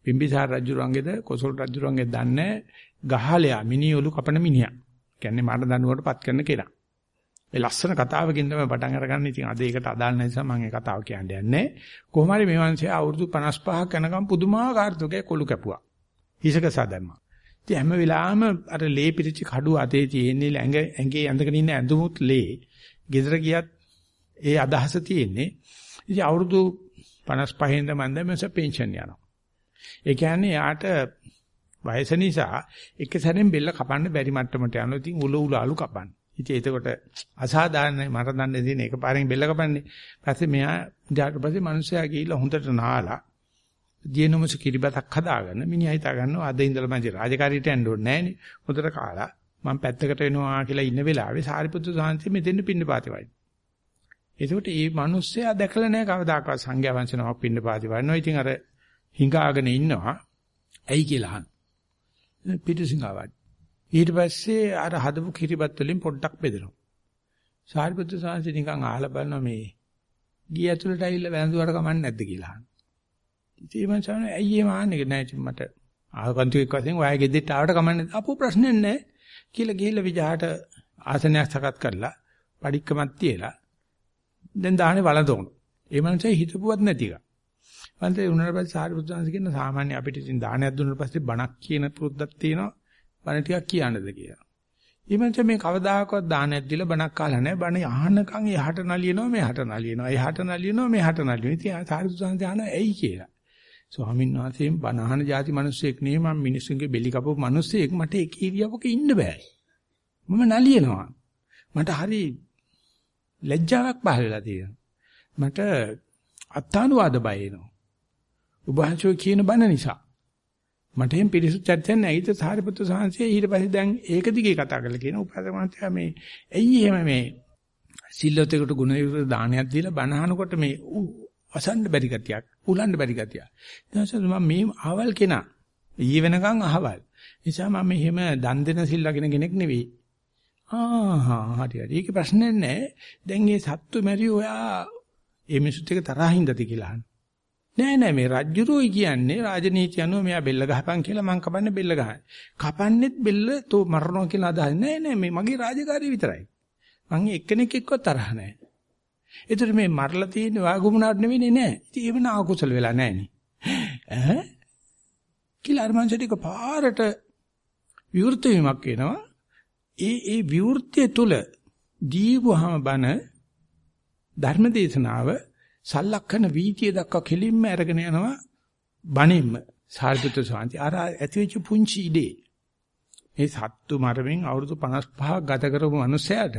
බිම්බිසාර රජුරංගෙද කොසල් රජුරංගෙද දන්නේ ගහලයා මිනිඔලු කපන මිනිහා. කියන්නේ මරණ දඬුවමට පත් කරන කෙනා. ඒ ලස්සන කතාවකින් තමයි පටන් අරගන්නේ. ඉතින් අද ඒකට අදාළ නිසා මම ඒ කතාව කියන්න යන්නේ. කොහොම හරි මේ වංශය අවුරුදු 55ක් යනකම් පුදුමාකාර තුකේ කොළු කැපුවා. හිසක සාදම්මා. ඉතින් හැම වෙලාවෙම අර ලේ පිරිච්ච කඩුව අතේ තියෙන්නේ ඇඟ ඇඟේ ඇඳගෙන ඉන්න ඇඳුමුත් ලේ. ගෙදර ගියත් ඒ අදහස තියෙන්නේ. ඉතින් අවුරුදු 55 ඉඳන් මම දැන් මම පෙන්ෂන් යනවා. ඒ කියන්නේ යාට වයස නිසා එක සැරෙන් බෙල්ල කපන්න බැරි මට්ටමට යනවා. ඉතින් උල උල අලු කපන්න. ඉතින් එතකොට අසාධාරණයි මට දන්නේ දින එකපාරෙන් බෙල්ල කපන්නේ. පස්සේ මෙයා ඊට පස්සේ මිනිස්සයා ගිහිල්ලා හොඳට නාලා දිනමුස කිරිබතක් හදාගෙන මිනිහා හිතා ගන්නවා අද ඉඳලා මම රාජකාරියට යන්න ඕනේ නෑනේ. හොඳට කාලා මම පැත්තකට වෙනවා කියලා ඉන්න වෙලාවේ සාරිපුත්තු සාන්ති මෙතෙන් පින්න පාති වයි. එතකොට මේ මිනිස්සයා දැකලා නෑ කවදාකවත් සංඝයා වංශනාවක් පින්න පාති වයින්නවා. ඉතින් අර හිඟාගෙන ඉන්නවා. ඇයි කියලා අහන. පිටුසිඟාවක්. ඊට පස්සේ අර හදපු කිරිබත් වලින් පොඩ්ඩක් බෙදෙනවා. සාරිපුත්‍ර සාංශ නිකන් අහලා බලනවා මේ ගිය ඇතුළට ඇවිල්ලා වැඳුවට කමන්නේ නැද්ද කියලා අහනවා. ඉතින් මම කියන්නේ ඇයි එහෙම ආන්නේ නැහැ ඉතින් මට ආගන්තුක වශයෙන් ඔයා ගෙදෙට්ට ආවට කමන්නේ අපෝ ප්‍රශ්නේ නැහැ කියලා ගිහිල්ලා විජහට ආසනයක් සකස් කරලා padikkamak තියලා දැන් දාහනේ වළඳවන. ඒ මනුස්සයා හිතපුවත් නැති එක. වන්දේ උනාට පස්සේ සාරිපුත්‍රයන්ස කියන සාමාන්‍ය අපිට ඉතින් දානයක් දුන්නාට පස්සේ බණක් කියන පුරුද්දක් තියෙනවා. බණ ටිකක් කියන්නද කියලා. ඊමණට මේ කවදාකවත් දානයක් දීලා බණක් අහලා නැහැ. බණ අහනකම් එහාට නලියනවා මෙහාට නලියනවා. එහාට නලියනවා මෙහාට නලියනවා. ඉතින් සාරිපුත්‍රයන්ස අහනවා ඇයි කියලා. ස්වාමීන් වහන්සේම බණහන જાති මිනිස්සෙක් නෙවෙයි මම මිනිස්සුන්ගේ බෙලි කපපු මිනිස්සෙක් මට එක ඉරියවක ඉන්න බෑ. මම නලියනවා. මට හරි ලැජ්ජාවක් පහළ වෙලා තියෙනවා. මට අත්තානුවාද බය එනවා. උභාෂෝ කියන බණ නිසා. මට එහෙම පිරිසුදු චර්චෙන් නැයිද සාරිපුත්‍ර සාංශය ඊට පස්සේ දැන් ඒක දිගේ කතා කරලා කියන උපාසකමන්තයා මේ ඇයි එහෙම මේ සිල්ලොතේකට ගුණ විරුද්ධ දානයක් දීලා බණහනකොට මේ වසන්න බැරි ගතියක්, උලන්න බැරි ගතියක්. ඊට මම මේ අහවල් කෙනා. ඊයේ වෙනකන් අහවල්. නිසා මම මෙහෙම දන් දෙන සිල්ලාගෙන කෙනෙක් නෙවෙයි. ආහා හරි හරි. ඒක ප්‍රශ්නයක් නෑ. දැන් මේ සත්තු මැරි ඔයා ඒ මිනිසුත් එක තරහින්දද කියලා අහන. නෑ නෑ මේ රජ්ජුරුයි කියන්නේ රාජනීති අනුව මෙයා බෙල්ල ගහපන් කියලා මං කපන්නේ බෙල්ල ගහන. කපන්නෙත් බෙල්ල තෝ මරනවා කියලා අදහස් නෑ නෑ මේ මගේ රාජකාරිය විතරයි. මං එක්කෙනෙක් එක්ක තරහ නෑ. ඒතර මේ මරලා තියෙන වාගුමුණාට නෙවෙයි නෑ. ඉතින් ඒව නා අකුසල වෙලා නෑනේ. ඈ? කියලා අර මංසටික පාරට විවෘත වීමක් වෙනවා. ඒ ඒ විවෘතිය තුල දීවහම බන ධර්මදේශනාව සල්ලක්ෂණ වීතිය දක්වා කෙලින්ම අරගෙන යනවා බණින්ම සාරිපුත්‍ර සාන්ති අර ඇතිවෙච්ච පුංචි ඉඩේ මේ සත්තු මරමින් අවුරුදු 55ක් ගත කරපු මිනිසයාට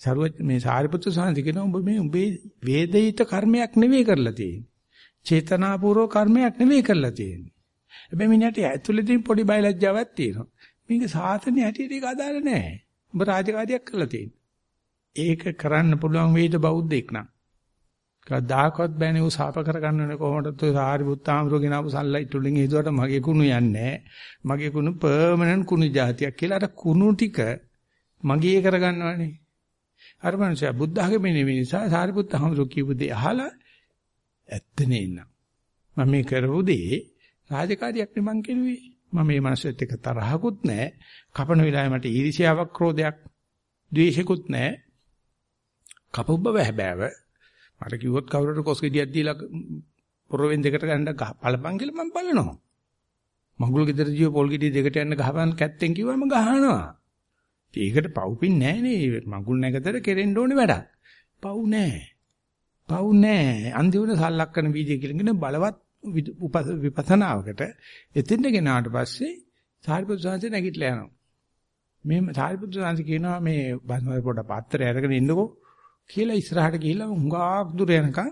සරුවත් මේ සාරිපුත්‍ර සාන්ති කියන උඹ මේ උඹේ වේදිත කර්මයක් නෙවෙයි කරලා තියෙන්නේ. චේතනාපූර්ව කර්මයක් නෙවෙයි කරලා තියෙන්නේ. හැබැයි මිනිහට ඇතුළතින් පොඩි බයලජ්ජාවක් තියෙනවා. මේක සාසනේ හැටියට ඒක අදාළ නැහැ. උඹ රාජකාරියක් කරලා තියෙන්නේ. ඒක කරන්න පුළුවන් වේද බෞද්ධෙක් නම්. කවදාකවත් බෑනේ උ සාප කරගන්න ඕනේ කොහොමද ඔය සාරිපුත්තාමරෝ ගෙනාවු සල්ලයිට් වලින් හේතුවට මගේ කුණු යන්නේ මගේ කුණු පර්මනන්ට් කුණු જાතියක් කියලා අර කුණු ටික මගේ කරගන්නවනේ. අර මනුස්සයා බුද්ධ ආගමේ නෙවෙයි නිසා සාරිපුත්තාමරෝ කියපු දේ අහලා ඇත්ත නෙන්න මම මේ කරපු දේ රාජකාරියක් නෙමන් කෙරුවේ. මම මේ මනසෙත් එක තරහකුත් නැහැ. කපන වෙලාවේ මට ඊර්ෂ්‍යාවක් ක්‍රෝධයක් ද්වේෂිකුත් නැහැ. කපුබ්බ බහැබෑව මට කිව්වොත් කවුරුට කොස් ගෙඩියක් දීලා පොරවෙන් දෙකට ගන්න පළපන් කියලා මම බලනවා. මඟුල් ගෙදර ජීව පොල් ගෙඩිය දෙකට යන්න ගහපන් කැත්තෙන් කිව්වම ගහනවා. ඒකට පව්පින් නැහනේ. මඟුල් නැගතර කෙරෙන්න ඕනේ වැඩක්. පව් නැහැ. පව් නැහැ. අන්තිමට සල්ලක්කන වීදිය කියලාගෙන බලවත් විපස්සනාවකට එතෙන්ට ගෙනාට පස්සේ සාරිපුත්‍ර සාංශේ නැගිටලා යනවා. මේ සාරිපුත්‍ර සාංශ කියනවා මේ බස්මල් පොඩ පාත්‍රය අරගෙන ඉන්නකෝ කියලා ඉස්සරහට ගිහිල්ලා හුඟක් දුර යනකම්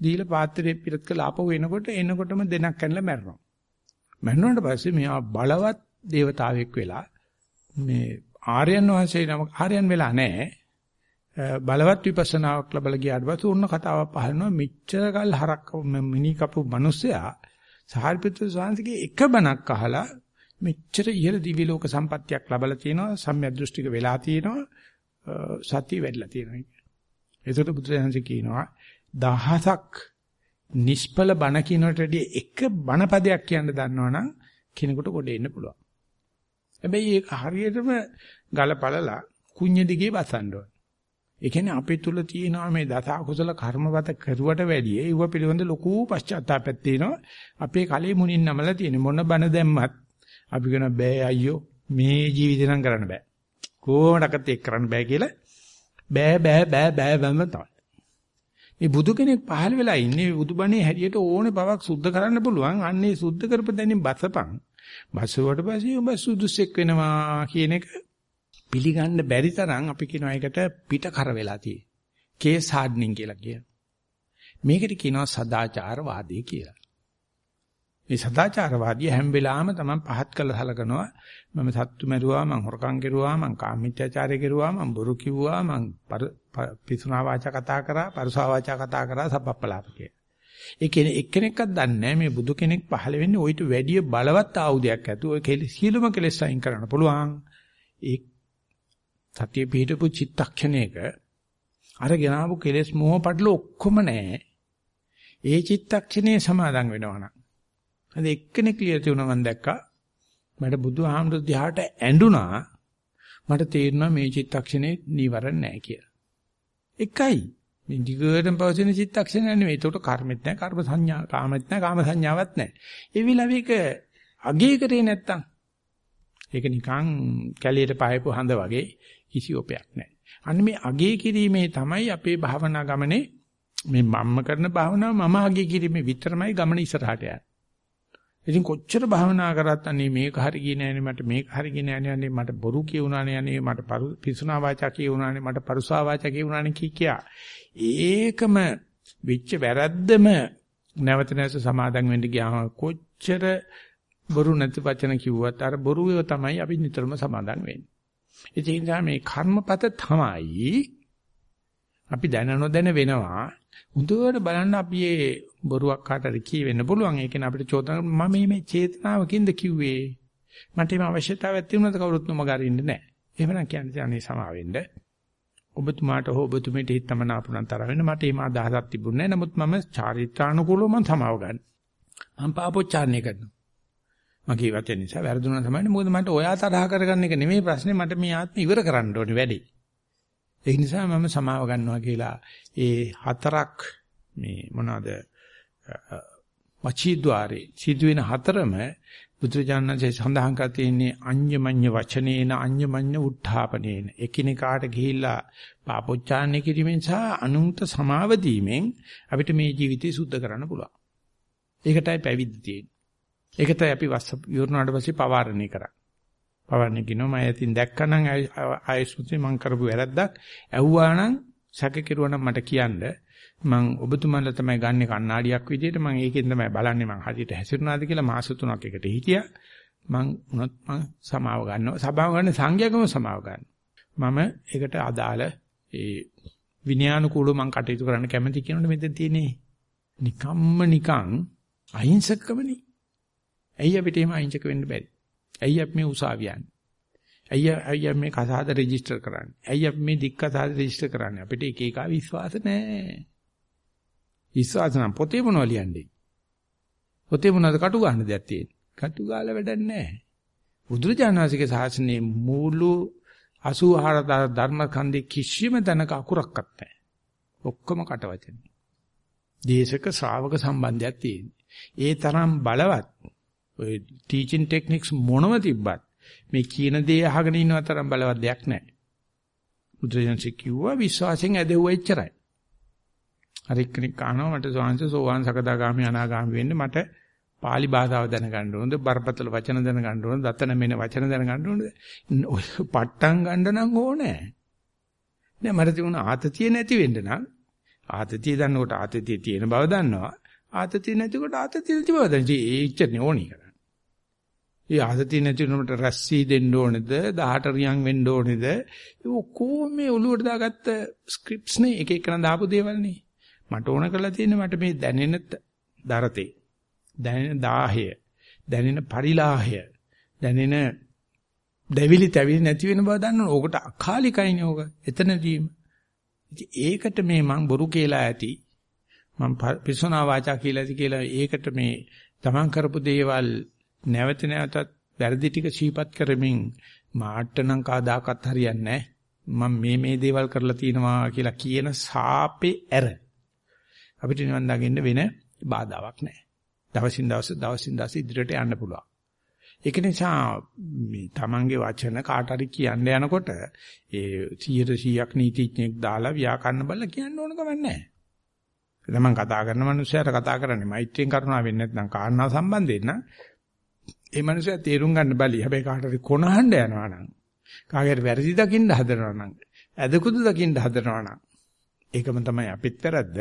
දීලා පාත්‍රය පිටත් කළා ආපහු එනකොට එනකොටම දෙනක් කනලා මැරෙනවා. මැරුණාට පස්සේ මෙයා බලවත් దేవතාවෙක් වෙලා මේ ආර්යයන් වහන්සේ නම ආර්යයන් වෙලා නැහැ. බලවත් විපස්සනාවක් ලැබලා ගියාට පස්සේ උන්න කතාවක් පහළනවා මෙච්චර කල් හරක් මිනි කපු මිනිස්සයා සාරිපුත්‍ර ස්වාමීන්ගේ එක බණක් අහලා මෙච්චර ඉහළ දිව්‍ය ලෝක සම්පත්තියක් ලැබලා තියෙනවා සම්‍යක් දෘෂ්ටික වෙලා තියෙනවා සතිය වැඩිලා තියෙනවා ඒකට බුදුරජාණන් කියනවා දහසක් නිෂ්ඵල බණ කියනටදී එක බණ පදයක් කියන්න දන්නවනම් කෙනෙකුට කොට එන්න පුළුවන්. හැබැයි ඒක හරියටම ගලපලලා කුඤ්ඤ දිගේ බසන්න ඕන. ඒ කියන්නේ අපේ තුල තියෙනවා මේ දස අකුසල කර්මවත කරුවට වැඩිය ඒව පිළිබඳ ලොකු පශ්චාත්තාපයක් තියෙනවා. අපේ කලේ මුණින් නමලා තියෙන මොන බණ දැම්මත් අපි කියන බෑ අයියෝ මේ ජීවිතේ නම් කරන්න බෑ. කොහොමඩක්වත් ඒක කරන්න බෑ කියලා බෑ බෑ බෑ බෑ බෑම තමයි. මේ බුදු කෙනෙක් පහළ වෙලා ඉන්නේ බුදුබණේ හැටියට ඕනේ බවක් සුද්ධ කරන්න පුළුවන්. අන්නේ සුද්ධ කරපදැනින් බසපන්. බසුවට පස්සේ ඔබ සුදුසෙක් වෙනවා කියන එක පිළිගන්න බැරි තරම් අපි කියනවා ඒකට පිට කර වෙලා තියෙන්නේ. කේස් හાર્ඩ්නින් කියලා කියනවා. මේකට කියනවා සදාචාරවාදී කියලා. මේ සදාචාරවාදී හැම වෙලාවෙම තමයි පහත් කළ සලකනවා. මම සත්තු මරුවා, මම හොරකම් කෙරුවා, මම කාමීත්‍යාචාරය කෙරුවා, මම බොරු කිව්වා, මම පිසුනා වාචා කතා කරා, පරුසා වාචා කතා කරා, සබ්බප්පලාප කිය. ඒ කියන්නේ එක්කෙනෙක්වත් දන්නේ නැහැ මේ බුදු කෙනෙක් පහළ වෙන්නේ ওইට වැඩිය බලවත් ආයුධයක් ඇතුව ඔය සියලුම කෙලෙස් අයින් කරන්න පුළුවන්. ඒ සතිය පිටපු චිත්තක්ෂණයක අර ගෙනාවු කෙලෙස් මොහ පටල ඔක්කොම නැහැ. ඒ චිත්තක්ෂණේ සමාදන් වෙනවනම් අද එක්කෙනෙක් ලියලා තියුණා මම දැක්කා. මට බුදුහාමුදුරු දිහාට ඇඬුනා. මට තේරුණා මේ චිත්තක්ෂණේ නීවරණ නැහැ කියලා. එකයි. මේ දිගටම පවතින චිත්තක්ෂණය නෙමෙයි. ඒකට කර්මෙත් නැහැ, කර්ම සංඥා, කාමෙත් නැහැ, කාම සංඥාවක් නැහැ. ඒ විලාවේක අගේ කරේ නැත්තම් ඒක නිකන් කැලියට පහයපු හඳ වගේ කිසි ඔපයක් නැහැ. අන්න මේ අගේ කිරීමේ තමයි අපේ භාවනා ගමනේ මේ මම්ම කරන භාවනාව මම අගේ කිරීමේ විතරමයි ගමන ඉස්සරහට යන්නේ. ඉතින් කොච්චර භාවනා කරත් අනේ මේක හරි ගියේ නෑනේ මට මේක හරි ගියේ නෑනේ මට බොරු කියුණානේ අනේ මට පිසුනා වාචා කියුණානේ මට පරුසා වාචා කියුණානේ කී කියා. ඒකම වෙච්ච වැරද්දම නැවත නැවත සමාදන් වෙන්න ගියාම කොච්චර බොරු නැති වචන කිව්වත් අර බොරුව තමයි අපි නිතරම සමාදන් වෙන්නේ. ඒ නිසා මේ කර්මපත තමයි අපි දැන නොදැන වෙනවා. හොඳට බලන්න අපි මේ බොරුවක් කාටද කියවෙන්න පුළුවන්. ඒක නේ අපිට චෝදනා මම මේ චේතනාවකින්ද කිව්වේ. මට මේ අවශ්‍යතාවයක් තිබුණාද කවුරුත් නොමග අරින්නේ නැහැ. එහෙමනම් කියන්නේ අනේ සමාවෙන්න. ඔබතුමාට හෝ ඔබතුමීට හිතමන අපුණන් තරහ වෙන මට මේ අදහසක් තිබුණේ නැහැ. නමුත් මම චාරිත්‍රානුකූලව මම සමාව ගන්න. මම පාපොච්චාරණය කරනවා. මගේ වචන නිසා වැරදුනා තමයි. මොකද මට ඔයා තරහ කරගන්න එක නෙමෙයි ප්‍රශ්නේ. මට මේ ආත්ම ඉවර කරන්න ඕනේ වැඩි. ඒ නිසා මම සමාව ගන්නවා කියලා ඒ හතරක් මේ මොනවාද වචීද්්වාරේ සිදුවෙන හතරම බුදුරජාණන්සේ සඳහන් කර තියෙන්නේ අඤ්ඤමඤ්ඤ වචනේන අඤ්ඤමඤ්ඤ උත්ථාපනේන එකිනෙකාට ගිහිල්ලා පාපොච්චාරණය කිරීමෙන් සහ අනුන්ට සමාව දීමෙන් අපිට මේ ජීවිතය සුද්ධ කරන්න පුළුවන්. ඒකටයි පැවිද්ද තියෙන්නේ. ඒකටයි අපි වස්ස විවරණාට පස්සේ පවාරණය කරන්නේ. පවන්නේ කියනවා මම ඇතින් දැක්කනම් ආයස්මුති මං කරපු වැරද්දක් ඇහුවා නම් සැක කෙරුවා නම් මට කියන්න මං ඔබතුමන්ලා තමයි ගන්නෙ කණ්ණාඩියක් විදියට මං ඒකෙන් තමයි බලන්නේ මං හරියට හැසිරුණාද කියලා මාස තුනක් එකට හිටියා මං උනත් මං සමාව ගන්නවා සභාව ගන්න සංඝයාගම සමාව ගන්නවා මම ඒකට අදාළ ඒ විනයානුකූලව මං කටයුතු කරන්න කැමති කියනොත් මෙතන තියෙන්නේ නිකම්ම නිකං අහිංසකකමනේ ඇයි අපිට එහෙම අහිංසක වෙන්න බැරි ඇයි අපි මේ උසාවිය යන්නේ? ඇයි ඇයි මේ කසාද රෙජිස්ටර් කරන්නේ? ඇයි අපි මේ දික් කසාද රෙජිස්ටර් කරන්නේ? අපිට එක එක විශ්වාස නැහැ. විශ්වාස නම් පොතේ මොනවද ලියන්නේ? පොතේ මොනවද කටු ගන්න දෙයක් තියෙන්නේ? කටු ගාලා වැඩක් නැහැ. බුදුරජාණන්සේගේ ශාසනයේ මූලු 84 ධර්ම කන්දේ කිසිම තැනක අකුරක්වත් නැහැ. ඔක්කොම කටවචන. දේශක ශ්‍රාවක සම්බන්ධයක් තියෙන්නේ. ඒ තරම් බලවත් ඔය ටීචින් ටෙක්නික්ස් මොනව තිබ්බත් මේ කියන දේ අහගෙන ඉන්නව තරම් බලවත් දෙයක් නැහැ. බුදුරජාණන්සේ කිව්වා විශ්වාසයෙන් ඇදෙව්වා එච්චරයි. හරි කෙනෙක් අහනවා මට සෝවාන්ස සෝවාන් සකදාගාමි අනාගාමි වෙන්න මට pāli භාෂාව දැනගන්න ඕනද? බරපතල වචන දැනගන්න ඕනද? දතන මෙන වචන දැනගන්න ඕනද? ඔය පට්ටම් ගන්න නම් ඕනේ. නෑ මට තිබුණ ආතතිය නැති වෙන්න නම් ආතතිය දන්නකොට ආතතිය තියෙන බව දන්නවා. ආතතිය නැතිකොට ආතතිය නැති බව දන්නවා. ඒ ඉච්චනේ ඕනි කරන්නේ. ඒ ආතතිය නැති වුණොත් රැස්සී දෙන්න ඕනේද? 18 රියන් වෙන්න ඕනේද? ඒ ඔක්කොම මේ ඔලුවට දාගත්ත ස්ක්‍රිප්ට්ස් නේ. එක එක නම් දාපු දේවල් නේ. මට ඕන කරලා තියෙන්නේ මට මේ දැනෙන දරතේ දැනෙන දාහය දැනෙන පරිලාහය දැනෙන දෙවිලි තැවිලි නැති වෙන බව දන්නවා. ඕකට අකාලිකයිනේ ඕක. එතනදීම. ඒකට මේ මං බොරු කියලා ඇති. මං පිසුනා වාචා කියලා ඇති කියලා ඒකට මේ තමන් කරපු දේවල් නැවත නැවතත් වැරදි ටික සීපත් කරමින් මාට නම් කවදාකවත් හරියන්නේ නැහැ. මම මේ මේ දේවල් කරලා තියෙනවා කියලා කියන සාපේ ඇර අපිට නිවන් දකින්න වෙන බාධාවක් නැහැ. දවසින් දවස දවසින් දවස ඉදිරියට යන්න පුළුවන්. ඒක නිසා මේ තමන්ගේ වචන කාට හරි කියන්න යනකොට ඒ 100%ක් නීතිඥයෙක් දාලා ව්‍යාකරණ බලලා කියන්න ඕන කමක් නැහැ. තමන් කතා කරන මනුස්සයාට කතා කරන්නේ මෛත්‍රියෙන් කරුණාවෙන් නැත්නම් කාරණා සම්බන්ධයෙන් නම් ඒ මනුස්සයා තේරුම් ගන්න බලයි. හැබැයි කාට හරි කොනහඬ යනවා නම් කාගෙට වැරදි දකින්න හදනවා නම් ඇදකුදු දකින්න හදනවා නම් ඒකම තමයි අපිත් වැරද්ද.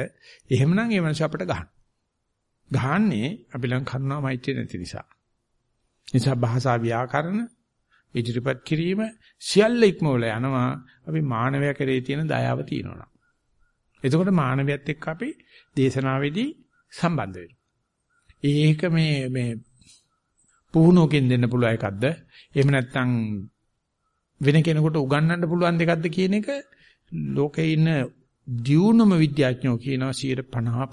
එහෙමනම් ඒ මනුස්සයා අපිට ගහන. ගහන්නේ අපි ළඟ කරුණා මෛත්‍රිය නැති නිසා. නිසා භාෂා ව්‍යාකරණ ඉදිරිපත් කිරීම සියල්ල ඉක්මවල යනවා අපි මානවයා කෙරේ තියෙන දයාව තියෙනවා. එතකොට මානවයත් එක්ක අපි දේශනාවේදී සම්බන්ධ වෙනවා. ඒක මේ මේ පුහුණුවකින් දෙන්න පුළුවන් එකක්ද? එහෙම නැත්නම් වෙන කෙනෙකුට උගන්වන්න පුළුවන් දෙකක්ද කියන එක ලෝකේ ඉන්න දියුණුම විද්‍යාඥයෝ කියනවා 50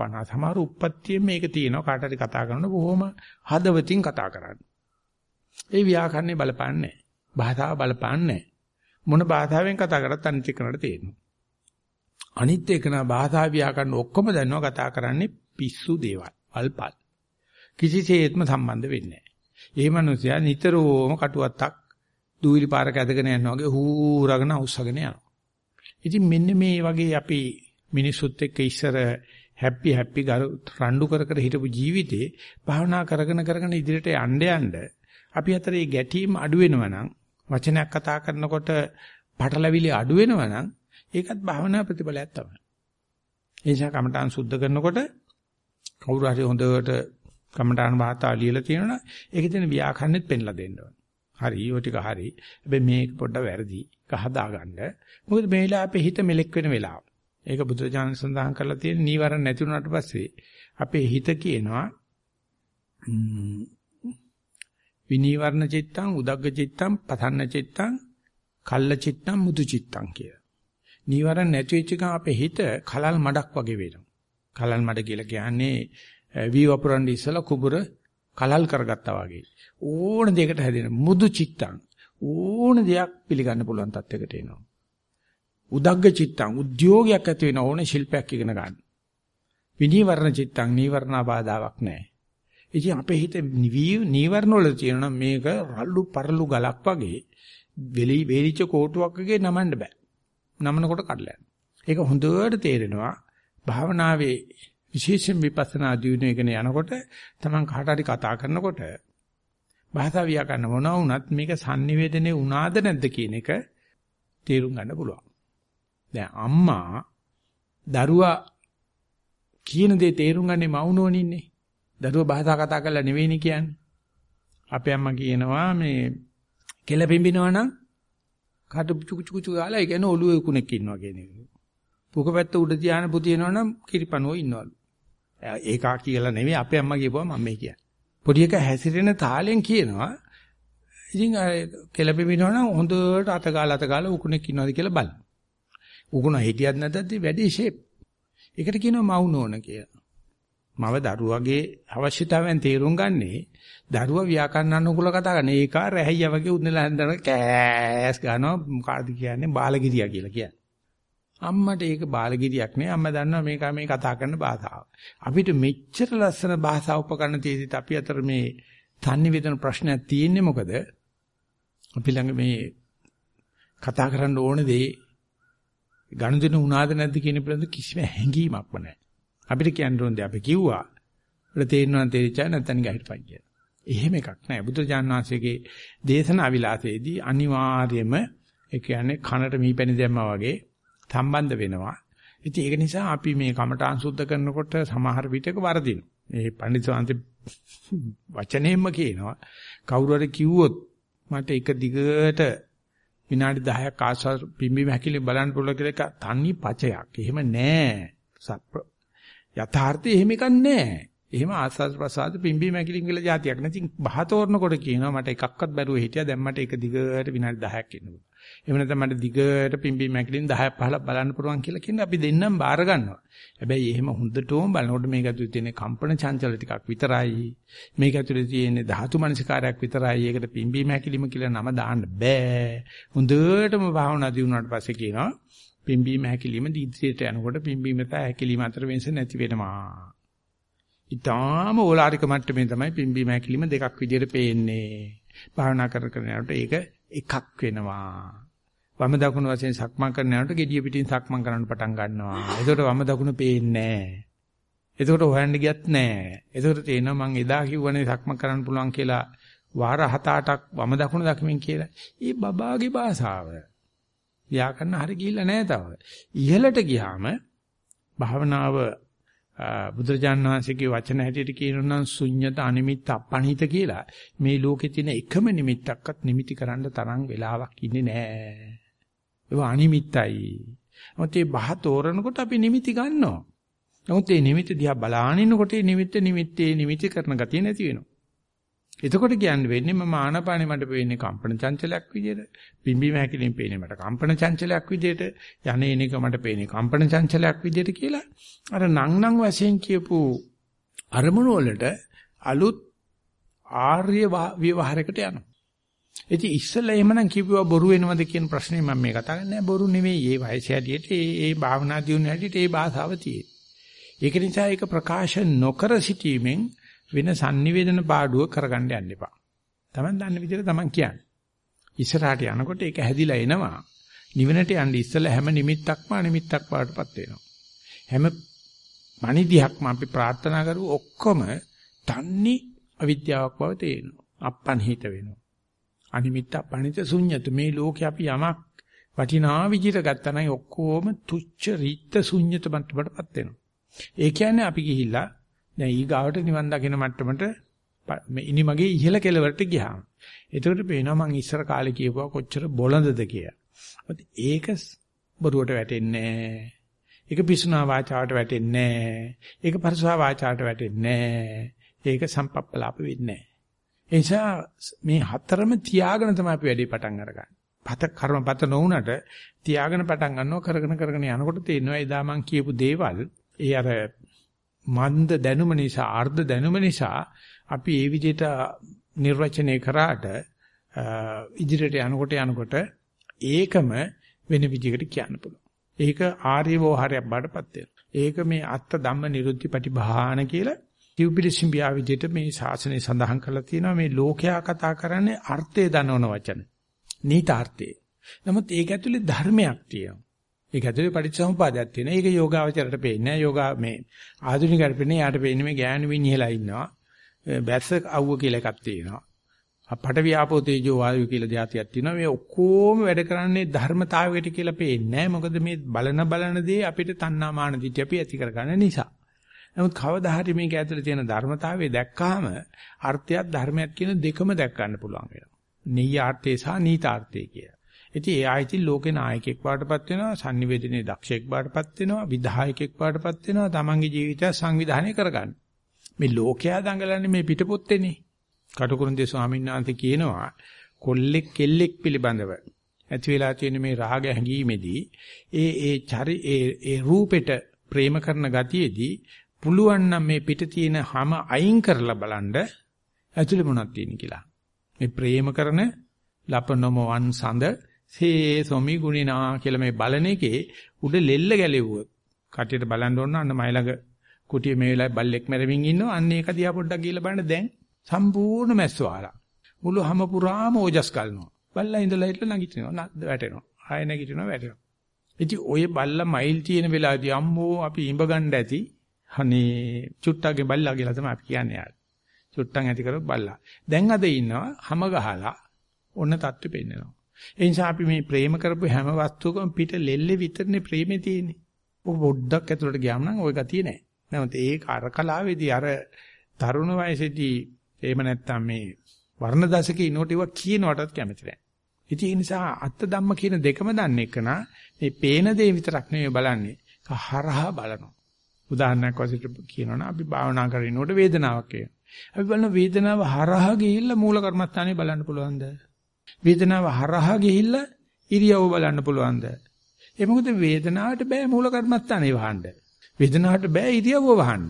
50 සමහර උප්පත්තියෙන් මේක තියෙනවා කාට හරි කතා කරනකොට බොහොම හදවතින් කතා කරන්නේ. ඒ ව්‍යාකරණේ බලපාන්නේ භාෂාව බලපාන්නේ මොන භාෂාවෙන් කතා කරත් අනිත් එකනට තේරෙනවා. අනිත් එකන භාෂා ව්‍යාකරණ ඔක්කොම දන්නවා කතා කරන්නේ පිස්සු දේවල්. අල්පල්. කිසිසේත්ම සම්බන්ධ වෙන්නේ නැහැ. ඒ මනුස්සයා නිතරම කටුවත්තක් දූවිලි පාරක ඇදගෙන යනවා වගේ හූරගෙන අවුස්සගෙන යනවා. ඉතින් මෙන්න මේ වගේ අපි මිනිසුත් එක්ක ඉස්සර හැපි හැපි රණ්ඩු කර කර හිටපු ජීවිතේ භාවනා කරගෙන කරගෙන ඉදිරියට යන්න යන්න අපි අතර මේ ගැටීම් අඩු වෙනවා නම් වචනයක් කතා කරනකොට පටලැවිලි අඩු වෙනවා නම් ඒකත් භාවනා ප්‍රතිඵලයක් තමයි. ඒ නිසා කමඨාන් සුද්ධ කරනකොට කවුරු හරි හොඳට කමඨාන් වාතා ලියලා තියෙනවා ඒකේ තියෙන ව්‍යාකරණෙත් පෙන්ලා දෙන්න ඕන. හරි, ඔය ටික හරි. හැබැයි මේක පොඩ්ඩක් වැරදි. කහදාගන්න. මොකද මේ වෙලාව අපේ හිත මෙලෙක් වෙන වෙලාව. ඒක බුදුරජාණන් සඳහන් කරලා තියෙන නීවරණ නැති වුණාට පස්සේ අපේ හිත කියනවා විනීවරණ චිත්තං උදග්ග චිත්තං පතන්න චිත්තං කල්ල චිත්තං මුදු චිත්තං කිය. නීවරණ නැති වෙච්ච ගමන් අපේ හිත කලල් මඩක් වගේ වෙනවා. කලල් මඩ කියලා කියන්නේ වී වපුරන් ඉස්සලා කුබුර කලල් කරගත්තා වගේ. ඕන දෙයකට හැදෙන මුදු චිත්තං ඕන දෙයක් පිළිගන්න පුළුවන් තත්යකට එනවා. උදග්ග චිත්තං උද්‍යෝගයක් ඇති වෙන ඕනේ ශිල්පයක් ඉගෙන ගන්න. විනීවරණ චිත්තං නීවරණ බාධාවක් නැහැ. ඉතින් අපේ හිත නීවරණ වල තියෙනවා මේක රළු පරළු ගලක් වගේ වෙලි වේලිච්ච කෝටුවක් වගේ නමන්න බෑ. නමනකොට කඩලා යනවා. ඒක හොඳට තේරෙනවා භාවනාවේ විශේෂයෙන් විපස්සනා දියුණුවගෙන යනකොට තමන් කාට හරි කතා කරනකොට භාෂා ව්‍යාකරණ මොනවා වුණත් මේක sannivedanaye වුණාද නැද්ද කියන එක තේරුම් ගන්න පුළුවන්. දැන් අම්මා දරුවා කියන දේ තේරුම් ගන්නේ මවුනෝනින්නේ. දරුවා භාෂා කතා කරලා නෙවෙයිනේ කියන්නේ. අපේ අම්මා කියනවා මේ කෙල පිඹිනවා නම් කට චුකු චුකු චුකු ගාලා ඒ කියන්නේ ඔළුවේ කුණෙක් ඉන්නවා කියන එක. පුකපැත්ත උඩ තියාන පුතියනවා නම් කිරිපණුව ඉන්නවලු. ඒකා කියලා නෙවෙයි අපේ අම්මා කියපුවා මම මේ කියන්නේ. පොඩි එක හැසිරෙන තාලෙන් කියනවා ඉතින් කෙලපෙමිනවනම් හොඳට අත ගාලා අත ගාලා උකුණෙක් ඉන්නවද කියලා බලන්න. උකුණ හිටියත් නැත්නම් වැඩි ෂේප්. ඒකට කියනවා මවුනෝන කියලා. මව දරුවගේ අවශ්‍යතාවයන් තේරුම් ගන්නේ දරුවා ව්‍යාකරණ අනුකූල කතා කරන ඒක රැහැයිය වගේ උන්නලා හන්දන කෑස් ගන්නවා මොකද්ද කියන්නේ බාලගිරියා කියලා කියන්නේ. අම්මට ඒක බාලගිරියක් නේ අම්මා දන්නවා මේක මේ කතා කරන භාෂාව. අපිට මෙච්චර ලස්සන භාෂා උපකරණ තියෙද්දිත් අපි අතර මේ තන්නිවේදන ප්‍රශ්නයක් තියෙන්නේ මොකද? අපි ළඟ මේ කතා කරන්න ඕන දේ ගනුදෙනු වුණාද නැද්ද කියන පිළිබඳ කිසිම හැඟීමක්ම නැහැ. අපිට කියන්න ඕන දේ අපි කිව්වා. අපිට තේරෙනවා තේරිච්චා නැත්නම් ගහිටපන් කියලා. එහෙම එකක් නැහැ. බුදුරජාණන් වහන්සේගේ දේශනා විලාසයේදී අනිවාර්යයෙන්ම ඒ කියන්නේ කනට මීපැණි දැම්මා වගේ සම්බන්ධ වෙනවා. ඉතින් ඒක නිසා අපි මේ කමඨාන් සුද්ධ කරනකොට සමහර විටක වරදිනවා. මේ පඬිතුන්ගේ වචනයෙන්ම කියනවා කවුරු හරි කිව්වොත් මට එක දිගට විනාඩි 10ක් ආස්වාද පිම්බීම හැකිලි බලන්න පුළුවන් කියලා එක තනි පචයක්. එහෙම නෑ. යථාර්ථය එහෙම එකක් නෑ. එහෙම ආස්වාද ප්‍රසආද පිම්බීම හැකිලින් කියලා જાතියක් නැති බහ තෝරනකොට කියනවා මට එකක්වත් බැරුව හිටියා දැන් මට එක දිගට විනාඩි 10ක් ඉන්න පුළුවන්. එහෙම නැත්නම් මට දිගට පිම්බීම හැකිලින් 10ක් 15ක් බලන්න පුළුවන් කියලා කියන අපි දෙන්නම් බාර ගන්නවා. හැබැයි එහෙම හොඳටම බලනකොට මේක ඇතුලේ තියෙන කම්පන චංචල ටිකක් විතරයි. මේක ඇතුලේ තියෙන ධාතු මනසිකාරයක් විතරයි. ඒකට පිම්බීම හැකිලිම කියලා නම දාන්න බෑ. හොඳටම භාවනා දිනුනාට පස්සේ කියනවා පිම්බීම හැකිලිම දීත්‍රියට යනකොට පිම්බීම සහ හැකිලිම අතර වෙනස නැති වෙනවා. ඊටාම ඕලාරික මට්ටමේ තමයි පිම්බීම හැකිලිම දෙකක් විදියට පේන්නේ. භාවනා කර කර යනකොට ඒක එකක් වෙනවා. වම දකුණු වශයෙන් සක්මන් කරන යනකොට gediya පිටින් සක්මන් කරන්න පටන් ගන්නවා. එතකොට වම දකුණු පේන්නේ නැහැ. එතකොට හොයන්න ගියත් නැහැ. එතකොට තේනවා මං එදා කිව්වනේ සක්මන් කරන්න පුළුවන් කියලා වාර 7-8ක් වම දකුණු දක්මින් කියලා. ඒ බබාගේ භාෂාව. ව්‍යාකරණ හරි ගිහිල්ලා නැහැ තව. ඉහළට ගියාම භාවනාව බුදුරජාණන් වහන්සේගේ වචන හැටියට කියනවා නම් ශුන්්‍යත අනිමිත්ත අපණිත කියලා. මේ ලෝකේ තියෙන එකම නිමිත්තක්වත් නිමිති කරන්න තරම් වෙලාවක් ඉන්නේ නැහැ. ඒවා අනිමිත්තයි. මොකද මේ බහ තෝරනකොට අපි නිමිති ගන්නවා. නමුත් මේ නිමිති දිහා බලානිනකොට මේ නිමිත්ත නිමිත්තේ නිමිති කරන ගතිය නැති වෙනවා. එතකොට කියන්න වෙන්නේ මම ආනපානෙ මට පේන්නේ කම්පන චංචලයක් විදියට. පිම්බීම හැකිලින් පේන්නේ මට කම්පන චංචලයක් විදියට. යන්නේ එනක මට පේන්නේ කම්පන චංචලයක් විදියට කියලා. අර නං නං වශයෙන් කියපු අරමුණු වලට අලුත් ආර්ය ව්‍යවહાරයකට යනවා. ඉතින් ඉස්සෙල්ලා එහෙමනම් කිව්වා බොරු වෙනවද කියන ප්‍රශ්නේ මම මේ කතා කරන්නේ බොරු නෙවෙයි. ඒ වයස හැටියට ඒ ඒ භාවනා දියුණු හැටියට ඒ භාෂාව තියෙයි. ඒක නිසා ඒක ප්‍රකාශ නොකර සිටීමෙන් වෙන sannivedana පාඩුව කරගන්න යන්න එපා. Taman දන්න විදිහට Taman කියන්නේ. ඉස්සරහට යනකොට ඒක හැදිලා එනවා. නිවනට යන්න ඉස්සෙල්ලා හැම නිමිත්තක්ම අනිමිත්තක් වඩටපත් වෙනවා. හැම මනිදියක්ම අපි ප්‍රාර්ථනා කරු ඔක්කොම තන්නේ අවිද්‍යාවක් බව තේරෙනවා. අප්පන්හිත වෙනවා. අනිමිත්ත අපනිත ශුන්්‍යත මේ ලෝකේ අපි යමක් වටිනා විදිහට ගත්තා නම් ඔක්කොම තුච්ච රිත්ත ශුන්්‍යත මට්ටමටපත් වෙනවා. ඒ කියන්නේ අපි ගිහිල්ලා දැන් ඊගාවට නිවන් දකින මට්ටමට මේ ඉනි මගේ ඉහළ කෙළවරට ගියාම. එතකොට පේනවා මං ඉස්සර කාලේ කියපුවා කොච්චර බොළඳද කියලා. ඒක බොරුවට වැටෙන්නේ නැහැ. ඒක පිසුනා වාචාවට වැටෙන්නේ නැහැ. ඒක පරසවා වාචාවට වැටෙන්නේ නැහැ. ඒක සම්පප්පලාප වෙන්නේ නැහැ. ඒ නිසා මේ හතරම තියාගෙන තමයි අපි වැඩි පටන් අරගන්නේ. පත කර්මපත නොවුනට තියාගෙන පටන් ගන්නවා කරගෙන කරගෙන යනකොට තේරෙනවා එදා මං කියපු දේවල් ඒ අර මන්ද දැනුම නිසා අර්ධ දැනුම නිසා අපි ඒ විදිහට නිර්වචනය කරාට ඉදිරියට යනකොට යනකොට ඒකම වෙන විදිහකට කියන්න පුළුවන්. ඒක ආර්ය වෝහාරයක් බාටපත් වෙනවා. ඒක මේ අත්ත ධම්ම නිරුද්ධි පටිභාන කියලා කිව්පිලිසිම්බියා විදිහට මේ ශාසනය සඳහන් කරලා තියෙනවා මේ ලෝකයා කතා කරන්නේ අර්ථය දනවන වචන. නීතාර්ථය. නමුත් ඒක ඇතුලේ ධර්මයක් තියෙනවා. ඒක ඇතුලේ පටිච්චසමුපාදයක් තියෙනවා. ඒක යෝගාවචරයට පේන්නේ නැහැ. යෝගා මේ ආධුනිකයට පේන්නේ යාට පේන්නේ මේ ගෑනු විඤ්ඤාලා ඉන්නවා. බැස්ස අවුව කියලා එකක් තියෙනවා. අපට ව්‍යාපෝ තේජෝ වායු කියලා જાතියක් තියෙනවා. මේ ඔක්කොම වැඩ කරන්නේ ධර්මතාවයට කියලා පේන්නේ නැහැ. මොකද මේ බලන බලන දේ අපිට තණ්හාමාන දිටි අපි ඇති කරගන්න නිසා. නමුත් කවදා හරි මේක ඇතුලේ තියෙන ධර්මතාවය දැක්කහම අර්ථයත් ධර්මයක් කියන දෙකම දැක් ගන්න පුළුවන් වෙනවා. නෙය්‍යාර්ථය සහ නීතාර්ථය කියලා. ඉතින් ඒ ආයති ලෝකේ නායකයෙක් වාටපත් වෙනවා, sannivedanaye දක්ෂයෙක් වාටපත් වෙනවා, විධායකයෙක් වාටපත් වෙනවා, තමන්ගේ ජීවිතය සංවිධානය කරගන්න. මේ ලෝකයා දඟලන්නේ මේ පිටපොත්තේනේ. කටුකුරුන්දේ ස්වාමීන් වහන්සේ කියනවා කොල්ලෙක් කෙල්ලෙක් පිළිබඳව ඇති වෙලා තියෙන මේ රාග හැඟීමේදී ඒ ඒ චරි ඒ ඒ රූපෙට ප්‍රේම කරන ගතියේදී පුළුවන් නම් මේ පිට තියෙන හැම අයින් කරලා බලන්න ඇතුලේ මොනවද තියෙන්නේ කියලා. මේ ප්‍රේම කරන ලපනොමවන් සඳ සේ සොමි ගුණිනා කියලා මේ බලන එකේ උඩ ලෙල්ල ගැලෙව්වොත් කටියට බලන්න ඕන අන්න මයි ළඟ කුටියේ මේ වෙලාවේ බල්ලෙක් මැරමින් ඉන්නවා අන්න ඒක දිහා පොඩ්ඩක් ගිහලා බලන්න දැන් සම්පූර්ණ මැස්සෝ ආලා මුළු හැම පුරාම ඕජස් ගන්නවා බල්ලා ඉඳලා හිටලා නැගිටිනවා නැද්ද වැටෙනවා. ආයෙ නැගිටිනවා වැටෙනවා. ඉතින් ඔය බල්ලා මයිල් තියෙන වෙලාවදී අම්මෝ අපි ඉඹ ගන්න ඇති. අනේ චුට්ටාගේ බල්ලා කියලා තමයි අපි කියන්නේ යාර. චුට්ටන් ඇති කරොත් බල්ලා. දැන් අද ඉන්නවා හැම ගහලා ඔන්න தත්ත්වෙ පෙන්නනවා. ඒ නිසා අපි මේ ප්‍රේම කරපු හැම වස්තුවකම පිට ලෙල්ලේ විතරනේ ප්‍රේමේ තියෙන්නේ. ඔක පොඩ්ඩක් ඇතුළට ගියාම නම් ওই ගතිය නැහැ. නැවත ඒක අර කලාවේදී අර තරුණ වයසේදී එහෙම නැත්තම් මේ වර්ණ දශකේ ඉනෝට ඒවා කියනවටත් කැමති නැහැ. ඉතින් ඒ නිසා අත්ත ධම්ම කියන දෙකම දන්නේ කනා මේ පේන දේ විතරක් නෙවෙයි බලන්නේ. හරහා බලනවා. උදාහරණයක් වශයෙන් කියනවනම් අපි භාවනා කරනකොට වේදනාවක් එනවා. අපි බලන වේදනාව හරහා ගිහිල්ලා මූල කර්මස්ථානේ බලන්න පුළුවන්ද? වේදනාව හරහා ගිහිල්ලා ඉරියව්ව බලන්න පුළුවන්ද? ඒ මොකද වේදනාවට බෑ මූල කර්මස්ථානේ වහන්න. වේදනාවට බෑ ඉරියව්ව වහන්න.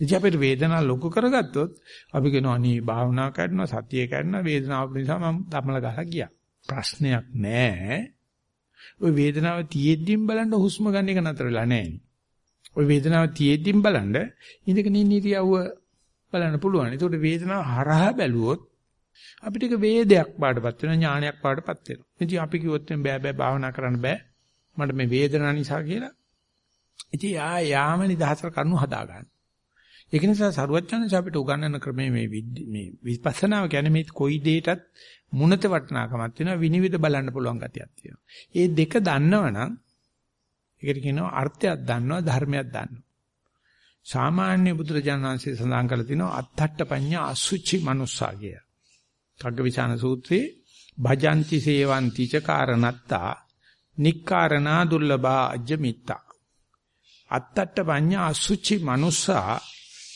ඉතින් අපිට වේදනාව ලොකු කරගත්තොත් අපි කියනවා අනේ භාවනා කරනවා සතිය කරනවා වේදනාව නිසා මම ධම්මල ගහලා ගියා. ප්‍රශ්නයක් නෑ. ওই වේදනාව තියෙද්දිම බලන්න හුස්ම ගන්න එක නතර වෙලා නෑ. ওই වේදනාව තියෙද්දිම බලන්න ඉඳගෙන ඉන්න ඉරියව්ව බලන්න පුළුවන්. ඒකට වේදනාව හරහා බැලුවොත් අපිට ඒක වේදයක් පාඩපත් වෙනවා ඥානයක් පාඩපත් වෙනවා. ඉතින් අපි කිව්වොත් බෑ බෑ භාවනා කරන්න බෑ. මට මේ වේදනාව නිසා කියලා. ඉතින් යා යාම නිදහසට කරුණු හදා ගන්න. ඒක නිසා සරුවච්චන්ස අපිට උගන්වන ක්‍රමයේ මේ මේ විපස්සනාව කියන්නේ මේ කොයි දෙයකටත් මුණත වටනාකමක් තියෙනවා විනිවිද බලන්න පුළුවන් ගතියක් තියෙනවා. මේ දෙක දන්නවනම් ඒකට කියනවා අර්ථයක් දන්නවා ධර්මයක් දන්නවා. සාමාන්‍ය බුදුරජාණන් වහන්සේ සඳහන් කරලා තිනවා අත්තට්ඨ පඤ්ඤා අසුචි මනුස්සා කිය. කග්ගවිචාන සූත්‍රයේ භජಂತಿ සේවಂತಿ ච කාරණත්තා නික්කාරණා දුර්ලභා අජ්ජමිත්තා. අත්තට්ඨ පඤ්ඤා අසුචි මනුස්සා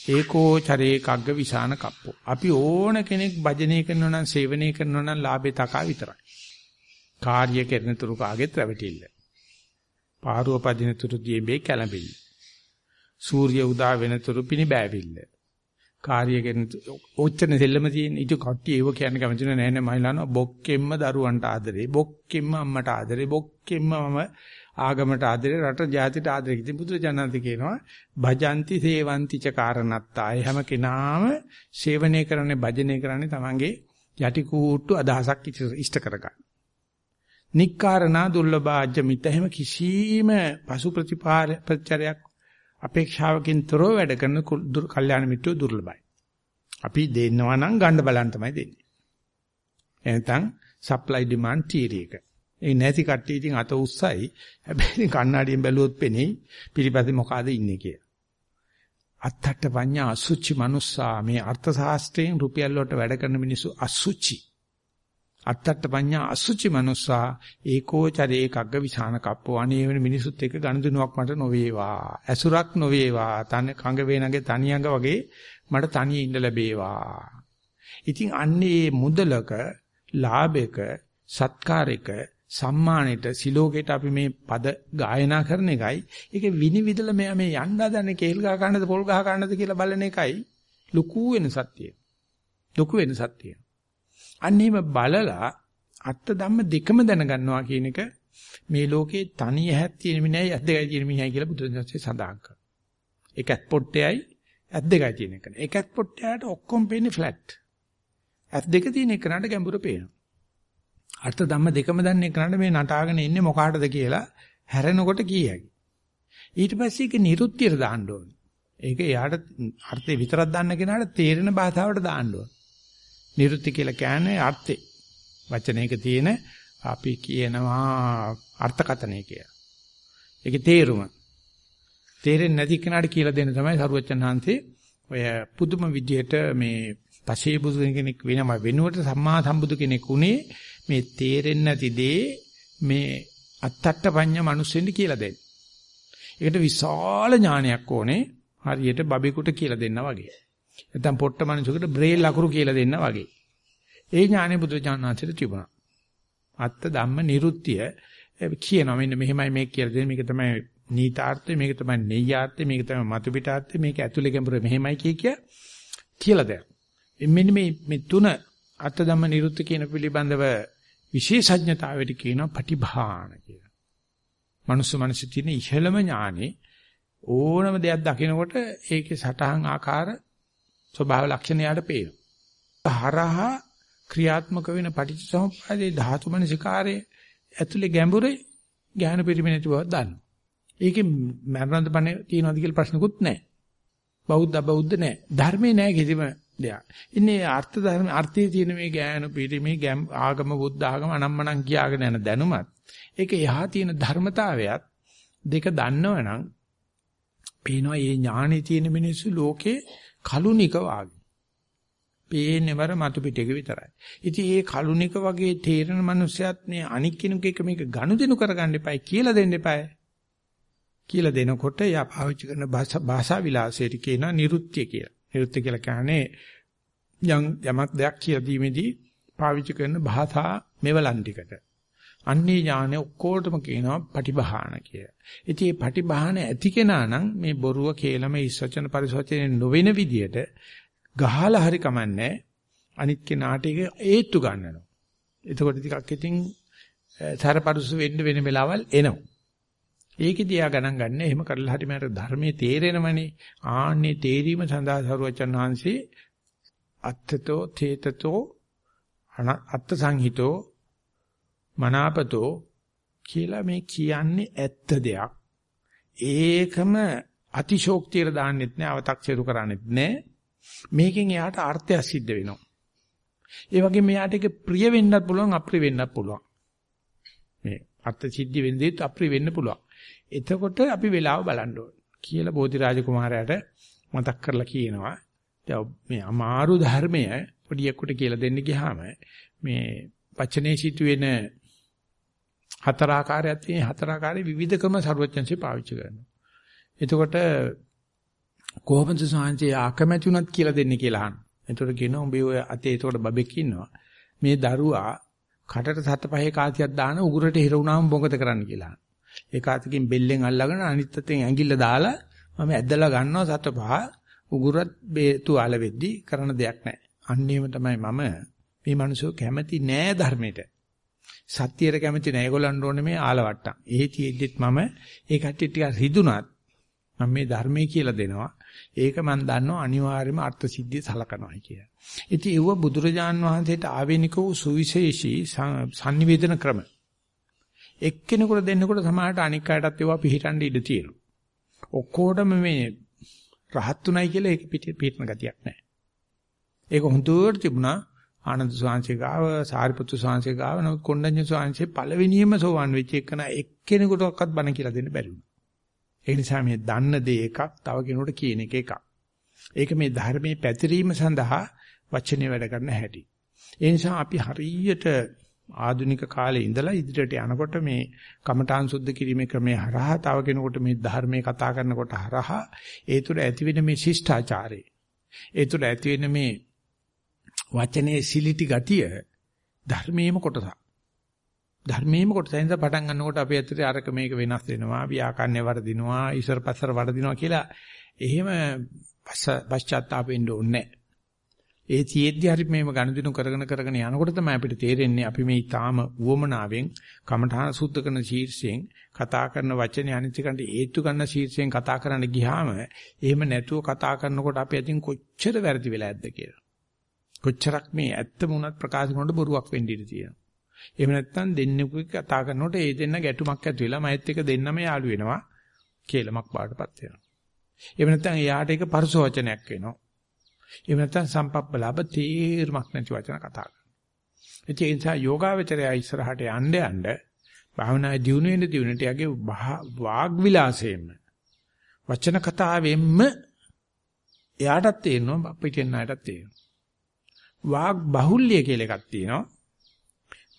ඒකෝ චරේ කග්ග විසාන කප්පෝ. අපි ඕන කෙනෙක් භජනය කරනවා නම් සේවනය කරනවා නම් ලාභේ තකා විතරයි. කාර්ය කරන තුරු කාගෙත් රැවටිල්ල. පාරුව පදින තුරු දියඹේ කැළඹිල්ල. සූර්ය උදා වෙනතුරු පිණි බෑවිල්ල. කාර්ය කරන ඔච්චර දෙල්ලම තියෙන ඉතු කට්ටිය ඒව කියන්න කැමති නෑ. නෑ මයිලාන බොක්කෙම්ම දරුවන්ට ආදරේ බොක්කෙම්ම අම්මට ආදරේ බොක්කෙම්ම මම ආගමට ආදරේ රට ජාතිට ආදරේ. ඉතින් බුදුරජාණන්ති කියනවා භජಂತಿ සේවಂತಿ ච කාරණත්තා ඒ හැම කෙනාම සේවනය කරන්නේ භජනය කරන්නේ තමන්ගේ යටි කූට්ටු අදහසක් ඉෂ්ට කරගන්න. නික්කාරණා දුර්ලභාජ්‍ය මිත එහෙම කිසිම පසු ප්‍රතිපාර ප්‍රචරයක් අපේක්ෂාවකින් තොරව වැඩ කරන කල්යාණ මිත්‍රෝ දුර්ලභයි. අපි දෙන්නවා නම් ගන්න බලන්න තමයි දෙන්නේ. එහෙනම් supply demand theory එක. ඒ නැති කට්ටිය ඉතින් අත උස්සයි. හැබැයි කණ්ණාඩියෙන් බැලුවොත් පෙනෙයි පිළිපැදේ මොකಾದ ඉන්නේ කියලා. අත්තට පඤ්ඤා අසුචි මනුස්සා මේ අර්ථ ශාස්ත්‍රයෙන් රුපියල් වලට වැඩ කරන මිනිස්සු අසුචි. අත්තට පඤ්ඤා අසුචි මනුස්සා ඒකෝචරේ එකග්ග විසාන කප්පෝ අනේ වෙන මිනිසුත් එක්ක ගනුදෙනුවක් මට නොවේවා. ඇසුරක් නොවේවා. තන කඟ වේනගේ තනියඟ වගේ මට තනියේ ඉන්න ලැබේවා. ඉතින් අන්නේ මුදලක ලාභයක සත්කාරයක සම්මානෙට සිලෝකෙට අපි මේ පද ගායනා කරන එකයි ඒකේ විනිවිදලා මෙයා මේ යන්න හදන්නේ කේල් ගහ ගන්නද පොල් ගහ ගන්නද කියලා බලන එකයි ලুকু වෙනසක් තියෙනවා. ලুকු වෙනසක් තියෙනවා. අන්නේම බලලා අත්ත ධම්ම දෙකම දැනගන්නවා කියන එක මේ ලෝකේ තනි ඇහක් තියෙන මිනිහයි ඇස් දෙකයි තියෙන මිනිහයි කියලා බුදුන්සත්සේ සඳහන් කරනවා. ඒක ඇත් පොට්ටයයි ඇස් දෙකයි තියෙන එක. ඒක ඇත් පොට්ටයට ඔක්කොම පේන්නේ ෆ්ලැට්. ඇස් දෙක තියෙන එකනට ගැඹුරු පේනවා. අර්ථ ධම්ම දෙකම දන්නේ කරන්නේ මේ නටාගෙන ඉන්නේ මොකාටද කියලා හැරෙනකොට කීයයි. ඊට පස්සේ ඒක නිරුත්තියට දාන්න ඕනේ. ඒක එයාට අර්ථේ විතරක් දන්න කෙනාට තේරෙන භාෂාවට දාන්න ඕනේ. නිරුත්ති කියලා කියන්නේ අර්ථේ. වචනයක තියෙන අපි කියනවා අර්ථකතනය කියලා. ඒකේ තේරුම. තේරෙන්නේ නැති කෙනාට කියලා දෙන්න තමයි සරුවච්චන් හන්සේ ඔය පුදුම විදියට මේ පසේ බුදු කෙනෙක් වෙනම වෙනුවට සම්මා සම්බුදු කෙනෙක් උනේ මේ තේරෙන්නේ නැති දේ මේ අත්තට්ට පඤ්ඤ මිනිස්සුන්ට කියලා දෙන්න. ඒකට විශාල ඥානයක් ඕනේ. හරියට බබෙකුට කියලා දෙන්න වගේ. නැත්නම් පොට්ට මිනිසෙකුට බ්‍රේල් අකුරු කියලා දෙන්න වගේ. ඒ ඥානෙ බුදුචානන්සේට තිබුණා. අත්ත ධම්ම නිරුත්තිය කියනවා මෙන්න මෙහෙමයි මේක කියලා දෙන්නේ මේක තමයි නීතාර්ථය මේක තමයි නෙය්‍යාර්ථය මේක තමයි මතු පිටාර්ථය මේක ඇතුලේ ගැඹුර මෙහෙමයි කිය කිය කියලා දෙනවා. මෙන්න මේ මේ තුන අත්ත ධම්ම නිරුත්ති කියන පිළිබඳව විශේෂඥතාවයට කියනවා පටිභාන කියලා. මනුස්ස මනසේ තියෙන ඉහළම ඥානෙ ඕනම දෙයක් දකිනකොට ඒකේ සටහන් ආකාර ස්වභාව ලක්ෂණ යාට පේනවා. හරහා ක්‍රියාත්මක වෙන පටිච්චසමුප්පාදේ ධාතු මනසිකාරයේ ඇතුලේ ගැඹුරේ ඥාන පරිමේ නැති බව දන්නවා. ඒකේ මරණන්ත පණ තියනවාද කියලා ප්‍රශ්නකුත් නැහැ. බෞද්ධ බෞද්ධ නැහැ. ධර්මේ නැහැ කිසිම දෙයක්. ඉන්නේ අර්ථ ධර්ම අර්ථයේ තියෙන මේ ඥාන පරිමේ ආගම බුද්ධ ආගම අනම්මනම් කියාගෙන යන දැනුමත් ඒක එහා තියෙන ධර්මතාවයත් දෙක දන්නවනම් පේනවා මේ ඥානෙ තියෙන මිනිස්සු ලෝකේ කලුනික වාගේ. පේන්නේවර මතු පිටේක විතරයි. ඉතින් මේ කලුනික වගේ තේරෙන මිනිස්සයත් මේ අනික් කෙනෙකුට එක මේක ගනුදෙනු කරගන්න එපායි කියලා දෙන්න එපායි. කියලා දෙනකොට යා පාවිච්චි කරන භාෂා විලාසයට කියනවා නිරුත්‍ය කියලා. නිරුත්‍ය කියලා කියන්නේ යම් යමක් දෙයක් කියලා දීමේදී පාවිච්චි කරන භාෂා මෙවලන් ටිකට. අන්නේ ඥානෙ ඔක්කොටම කියනවා පටිභාන කිය. ඉතින් මේ පටිභාන ඇති කෙනා නම් මේ බොරුව කේලම ඉස්සචන පරිසවචනේ නොවන විදියට ගහලා හරි කමන්නේ අනිත් කෙනාට ඒක ඒත්තු ගන්නවා. එතකොට ටිකක් ඉතින් සරපරුස වෙන්න වෙන වෙලාවල් එනවා. ඒකෙදී ආ ගණන් ගන්න. එහෙම කරලා හරි මට ධර්මයේ තේරෙනමනේ. ආන්නේ තේරීම සඳහා සරුවචන් වහන්සේ අත්තතෝ තේතතෝ අත්ත සංහිතෝ මනාපතෝ කියලා මේ කියන්නේ ඇත්ත දෙයක්. ඒකම අතිශෝක්තියට දාන්නෙත් නෑ අව탁සිරු කරන්නෙත් නෑ. මේකෙන් එයාට අර්ථයක් සිද්ධ වෙනවා. ඒ වගේම එයාට ඒක ප්‍රිය වෙන්නත් පුළුවන් අප්‍රිය වෙන්නත් පුළුවන්. මේ අර්ථ සිද්ධි වෙන්නේත් අප්‍රිය වෙන්න පුළුවන්. එතකොට අපි වෙලාව බලන්න ඕන කියලා බෝධිරාජ කුමාරයාට මතක් කරලා කියනවා. දැන් මේ අමාරු ධර්මය පොඩියෙකුට කියලා දෙන්න ගියාම මේ වචනේ සිටුවෙන හතර ආකාරයක් තියෙන හතර ආකාරයේ විවිධකම ਸਰවඥන්සේ පාවිච්චි කරනවා. එතකොට කොහොමද සාංශේ ආකමැති උනත් කියලා දෙන්නේ කියලා අහනවා. එතකොට කියනවා උඹේ ඔය අතේ එතකොට බබෙක් ඉන්නවා. මේ දරුවා කටට සත පහේ කාසියක් දාන උගුරට හිර වුණාම මොකද කරන්න කියලා. ඒ කාසියකින් බෙල්ලෙන් අල්ලගෙන අනිත් අතෙන් ඇඟිල්ල දාලා මම ඇදලා ගන්නවා සත පහ උගුරත් බේතු ආල වෙද්දි කරන දෙයක් නැහැ. අන්නේම තමයි මම මේ මිනිස්සු කැමති නෑ ධර්මයට. සත්‍යයට කැමති නෑ. ඒගොල්ලන්ට ඕනේ මේ ආලවට්ටම්. ඒ තියෙද්දිත් මම ඒ කට්ටිය ටික රිදුනත් මම මේ ධර්මයේ කියලා දෙනවා. ඒක මම දන්නවා අනිවාර්යයෙන්ම අර්ථ සිද්ධිය සලකනවා කියලා. ඉතින් ඒව බුදුරජාන් වහන්සේට ආවේනික වූ සුවිශේෂී sannivedana ක්‍රම. එක්කෙනෙකුට දෙන්නකොට සමාහට අනික් අයටත් ඒවා පිළිටන්න ඉඩ තියෙනවා. ඔක්කොටම මේ රහත්ුණයි කියලා ඒක පිටින ගතියක් නැහැ. ඒක හොඳට තිබුණා ආනන්ද ස්වාමීන් ගාව සාරිපුත්තු ස්වාමීන් ගාව නමුත් කොණ්ඩඤ්ඤ ස්වාමීන් පළවෙනියම සෝවන් වෙච්ච එකන එක්කෙනෙකුටවත් බණ කියලා දෙන්න බැරි වුණා. ඒ නිසා මේ දන්න දේ එකක් තව කෙනෙකුට කියන එක එකක්. ඒක මේ ධර්මයේ පැතිරීම සඳහා වචනේ වැඩ කරන හැටි. ඒ නිසා අපි හරියට ආධුනික කාලේ ඉඳලා ඉදිරියට යනකොට මේ කමඨාන් සුද්ධ කිරීමේ ක්‍රමයේ හරහා තව කෙනෙකුට මේ ධර්මයේ කතා කරනකොට හරහා ඒ තුළ ඇතිවෙන මේ ශිෂ්ටාචාරය ඒ තුළ ඇතිවෙන මේ වචනේ සිලිටි ගතිය ධර්මයේම කොටසක්. ධර්මයේම කොටස නිසා පටන් ගන්නකොට අපි ඇත්තට අරක මේක වෙනස් වෙනවා, ව්‍යාකරණය වර්ධිනවා, ඊශ්වර පස්සර වර්ධිනවා කියලා එහෙම පශ්චාත්තාප වෙන්න ඕනේ ඒ තියෙද්දි හරි මේව ගනුදෙනු කරගෙන කරගෙන යනකොට තමයි අපිට තේරෙන්නේ අපි මේ ඊටාම උවමනාවෙන් කමඨාන සුද්ධ කරන ශීර්ෂයෙන් කතා කරන වචනේ අනිත්‍යකට හේතු ගන්න ශීර්ෂයෙන් කතා කරන්න ගියාම එහෙම නැතුව කතා කරනකොට අපි අතින් කොච්චර වැරදි වෙලා ඇද්ද කියලා. කොච්චරක් මේ ඇත්තම උනත් ප්‍රකාශ කරනකොට බොරුවක් වෙන්න ඉඩ තියෙනවා. එහෙම නැත්නම් දෙන්නෙකු කතා කරනකොට ඒ දෙන්න ගැටුමක් ඇති වෙලා මයිත් එක දෙන්නම යාළු වෙනවා කේලමක් බාටපත් වෙනවා. එහෙම නැත්නම් එයාට ඒක පරස වචනයක් වෙනවා. එහෙම නැත්නම් සම්පප්පලාප තීරමක් නැති වචන කතා කරනවා. ඒ නිසා යෝගාවචරය ඉස්සරහට යන්න යන්න භාවනායේ දියුණු වෙන දියුණුවට යගේ වාග් විලාසයෙන්ම වචන කතාවෙන්ම එයාටත් තේරෙනවා පිටින් ණයටත් තේරෙනවා. වාග් බහුල්‍ය කියලා එකක් තියෙනවා.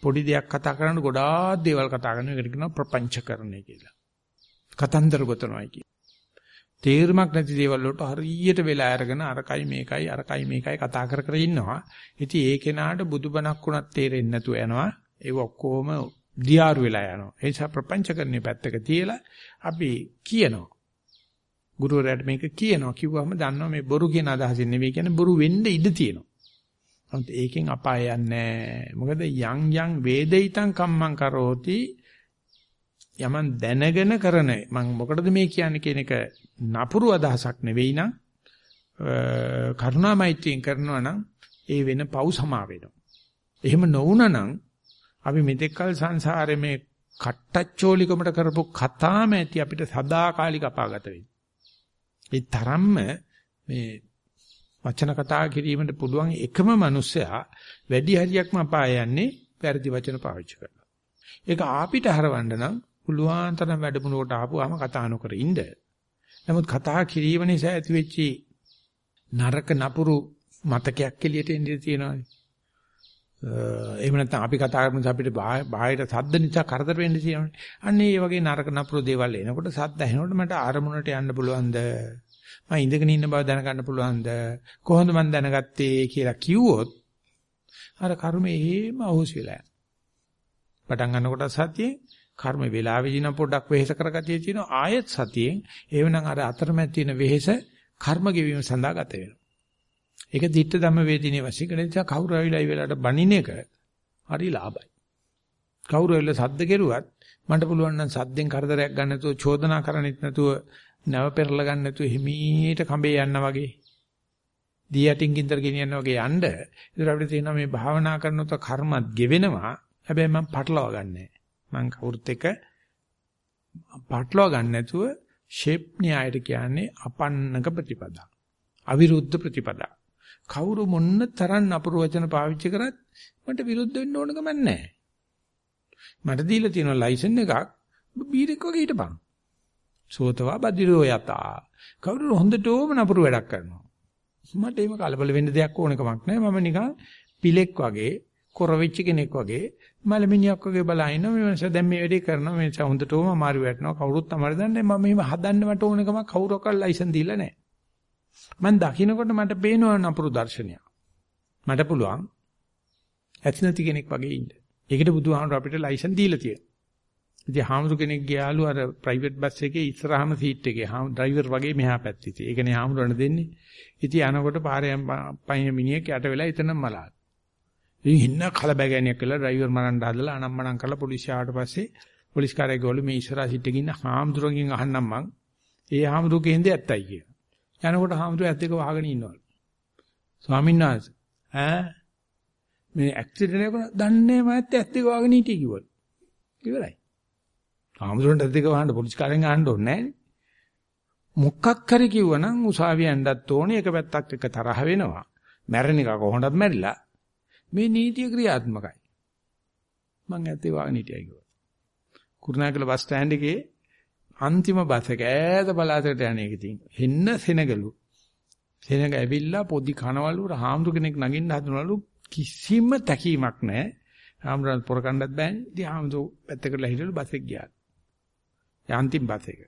පොඩි දෙයක් කතා කරනකොට ගොඩාක් දේවල් කතා කරන එකට කියනවා ප්‍රපංචකරණය කියලා. කතන්දර ගොතනවායි කිය. තේරුමක් නැති දේවල් වලට හරියට වෙලා අරගෙන අරකයි මේකයි අරකයි මේකයි කතා කර කර ඉන්නවා. ඉතින් ඒ කෙනාට බුදුබණක් උනත් තේරෙන්නේ නැතුව යනවා. ඒක ඔක්කොම දියාරු වෙලා යනවා. ඒ නිසා ප්‍රපංචකරණය පැත්තක තියලා අපි කියනවා. ගුරුවරයාට මේක කියනවා. කිව්වම දන්නවා මේ බොරු කියන අදහසින් නෙවෙයි කියන්නේ බොරු වෙන්න ඉඩ තියෙනවා. නමුත් ඒකෙන් අපාය යන්නේ මොකද යං යං වේදිතං කම්මං කරෝති යමන් දැනගෙන කරන මම මොකටද මේ කියන්නේ කියන එක නපුරු අදහසක් නෙවෙයි නම් කරුණාමෛත්‍රියෙන් කරනවා නම් ඒ වෙන පව් සමා වෙනවා. එහෙම නොවුනනම් අපි මෙතෙක්කල් සංසාරේ මේ කට්ටච්චෝලිකමට කරපු කතාම ඇති අපිට සදාකාලික අපාගත වෙන්නේ. ඒ තරම්ම මේ වචන කතා කිරීමට පුළුවන් එකම මිනිසයා වැඩි හරියක්ම අපාය යන්නේ වැරදි වචන පාවිච්චි කරලා. ඒක ආපිට හරවන්න නම් පුළුවන් තරම් වැඩමුළුවට ආපුවාම කතා නොකර ඉන්න. නමුත් කතා කිරීම නිසා ඇතිවෙච්ච නරක නපුරු මතකයක් එළියට එන්නේ තියෙනවානේ. එහෙම නැත්නම් අපි කතා කරන අපිට බාහිර සද්ද නිසා කරදර වෙන්න තියෙනවානේ. අන්න ඒ වගේ නරක නපුරු දේවල් එනකොට සද්ද ඇහෙනකොට මට අරමුණට යන්න පුළුවන්ද? මම ඉඳගෙන ඉන්න බව දැනගන්න පුළුවන්ද? කොහොමද මම දැනගත්තේ කියලා කිව්වොත් අර කර්මය එහෙම අහුස් වෙලා යනවා. පටන් ගන්නකොට සතියේ කර්ම වේලාවෙදී නම් පොඩ්ඩක් වෙහෙස කරගතිය තියෙනවා ආයෙත් සතියෙන් එවනම් අර අතරමැද තියෙන වෙහෙස කර්ම ගෙවීම සඳහා ගත වෙනවා. ඒක ditta ධම්ම වේදිනේ වශයෙන් කරන නිසා කවුරු ආවිලා ඒ වෙලාවට බණින එක හරි ලාභයි. කවුරු ඇවිල්ලා සද්ද කෙරුවත් මට පුළුවන් නම් සද්දෙන් කරදරයක් ගන්න නැතුව චෝදනා කරන්නෙත් නැතුව නැව පෙරලා ගන්න නැතුව හිමීට කඹේ යන්න වගේ දී යටින් කින්දර ගෙනියන්න වගේ යන්න. ඒතර අපිට තියෙනවා මේ භාවනා කරනකොට කර්මත් ගෙවෙනවා. හැබැයි මම පටලවා ගන්නෑ. මම කවුරුත් එක්ක පටලවා ගන්න නැතුව ෂේප් න්‍යායට කියන්නේ අපන්නක ප්‍රතිපදා. අවිරුද්ධ ප්‍රතිපදා. කවුරු මොන්න තරම් අපුරු වචන පාවිච්චි කරත් මට විරුද්ධ වෙන්න ඕන ගමන් නැහැ. මට දීලා තියෙන ලයිසන් එකක් බීරෙක් වගේ හිටපන්. සෝතවා බදිරෝ යතා. කවුරු හොඳටම නපුරු වැඩක් කරනවා. මට එහෙම කලබල වෙන්න දෙයක් ඕන කමක් නැහැ. මම නිකන් පිලෙක් වගේ, කොරවිච්ච කෙනෙක් වගේ, මලමිණියක් වගේ බලන මේ මනස දැන් මේ වැඩේ කරනවා. මේ නිසා හොඳටම අමාරු වැටෙනවා. කවුරුත් අමාරු දන්නේ මම මෙහෙම හදන්න මට ඕන කමක් කවුරක්වත් ලයිසන් දීලා නැහැ. මම දකින්නකොට මට පේනවා නපුරු දර්ශනයක්. මට පුළුවන් ඇති නැති කෙනෙක් වගේ ඉන්න. ඒකට බුදුහාමුදුර අපිට ලයිසන් දීලා තියෙනවා. ඉතින් හාමුදුර කෙනෙක් ගියාලු අර ප්‍රයිවට් බස් එකේ ඉස්සරහම සීට් එකේ හාමු ඩ්‍රයිවර් වගේ මෙහා පැත්තේ ඉතින්. ඒකනේ හාමුදුරන දෙන්නේ. ඉතින් යනකොට පාරේ පයින් මිනිහෙක් යට වෙලා එතනම මලාත්. ඉතින් හින්න කලබගෑනියක් කළා ඩ්‍රයිවර් මරන්න හදලා අනම්මනම් කරලා පොලිසිය ආවට පස්සේ පොලිස් කාර්යය ගෝලු මේ ඉස්සරහ සීට් එකේ ඉන්න හාමුදුරගෙන් අහන්නම් මං. ඒ හාමුදුර කේන්දේ ඇත්තයි කියලා. යනකොට හාමුදුරුවෝ ඇත්ත එක වහගෙන ඉන්නවලු. ස්වාමීන් වහන්සේ ඈ මේ ඇක්සිඩන්ට් එක දන්නේ මෑත් ඇත්ත එක වහගෙන හිටිය කිව්වලු. ඉවරයි. හාමුදුරන්ට ඇත්ත එක වහන්න පොලිස් කාරෙන් අහන්න ඕනේ නැහැ. මොකක් හරි කිව්වනම් උසාවිය යන්නත් ඕනේ එක පැත්තක් එක තරහ වෙනවා. මැරෙන එක කොහොමදත් මැරිලා. මේ නීතිය ක්‍රියාත්මකයි. මං ඇත්තේ වහගෙන හිටියයි කිව්වා. කුරුණාකල බස් ස්ටෑන්ඩ් එකේ අන්තිම බස් එක ඈත පළාතට යන එක තියෙන. හෙන්න සෙනගලු. සෙනග ඇවිල්ලා පොඩි කනවලු රාම්දු කෙනෙක් නගින්න හදනවලු කිසිම තැකීමක් නැහැ. රාම්රන් පොර කණ්ඩත් බෑනේ. ඉතින් ආම්දු පැත්තකට හිටලු බස් එක ගියා. ඒ අන්තිම බස් එක.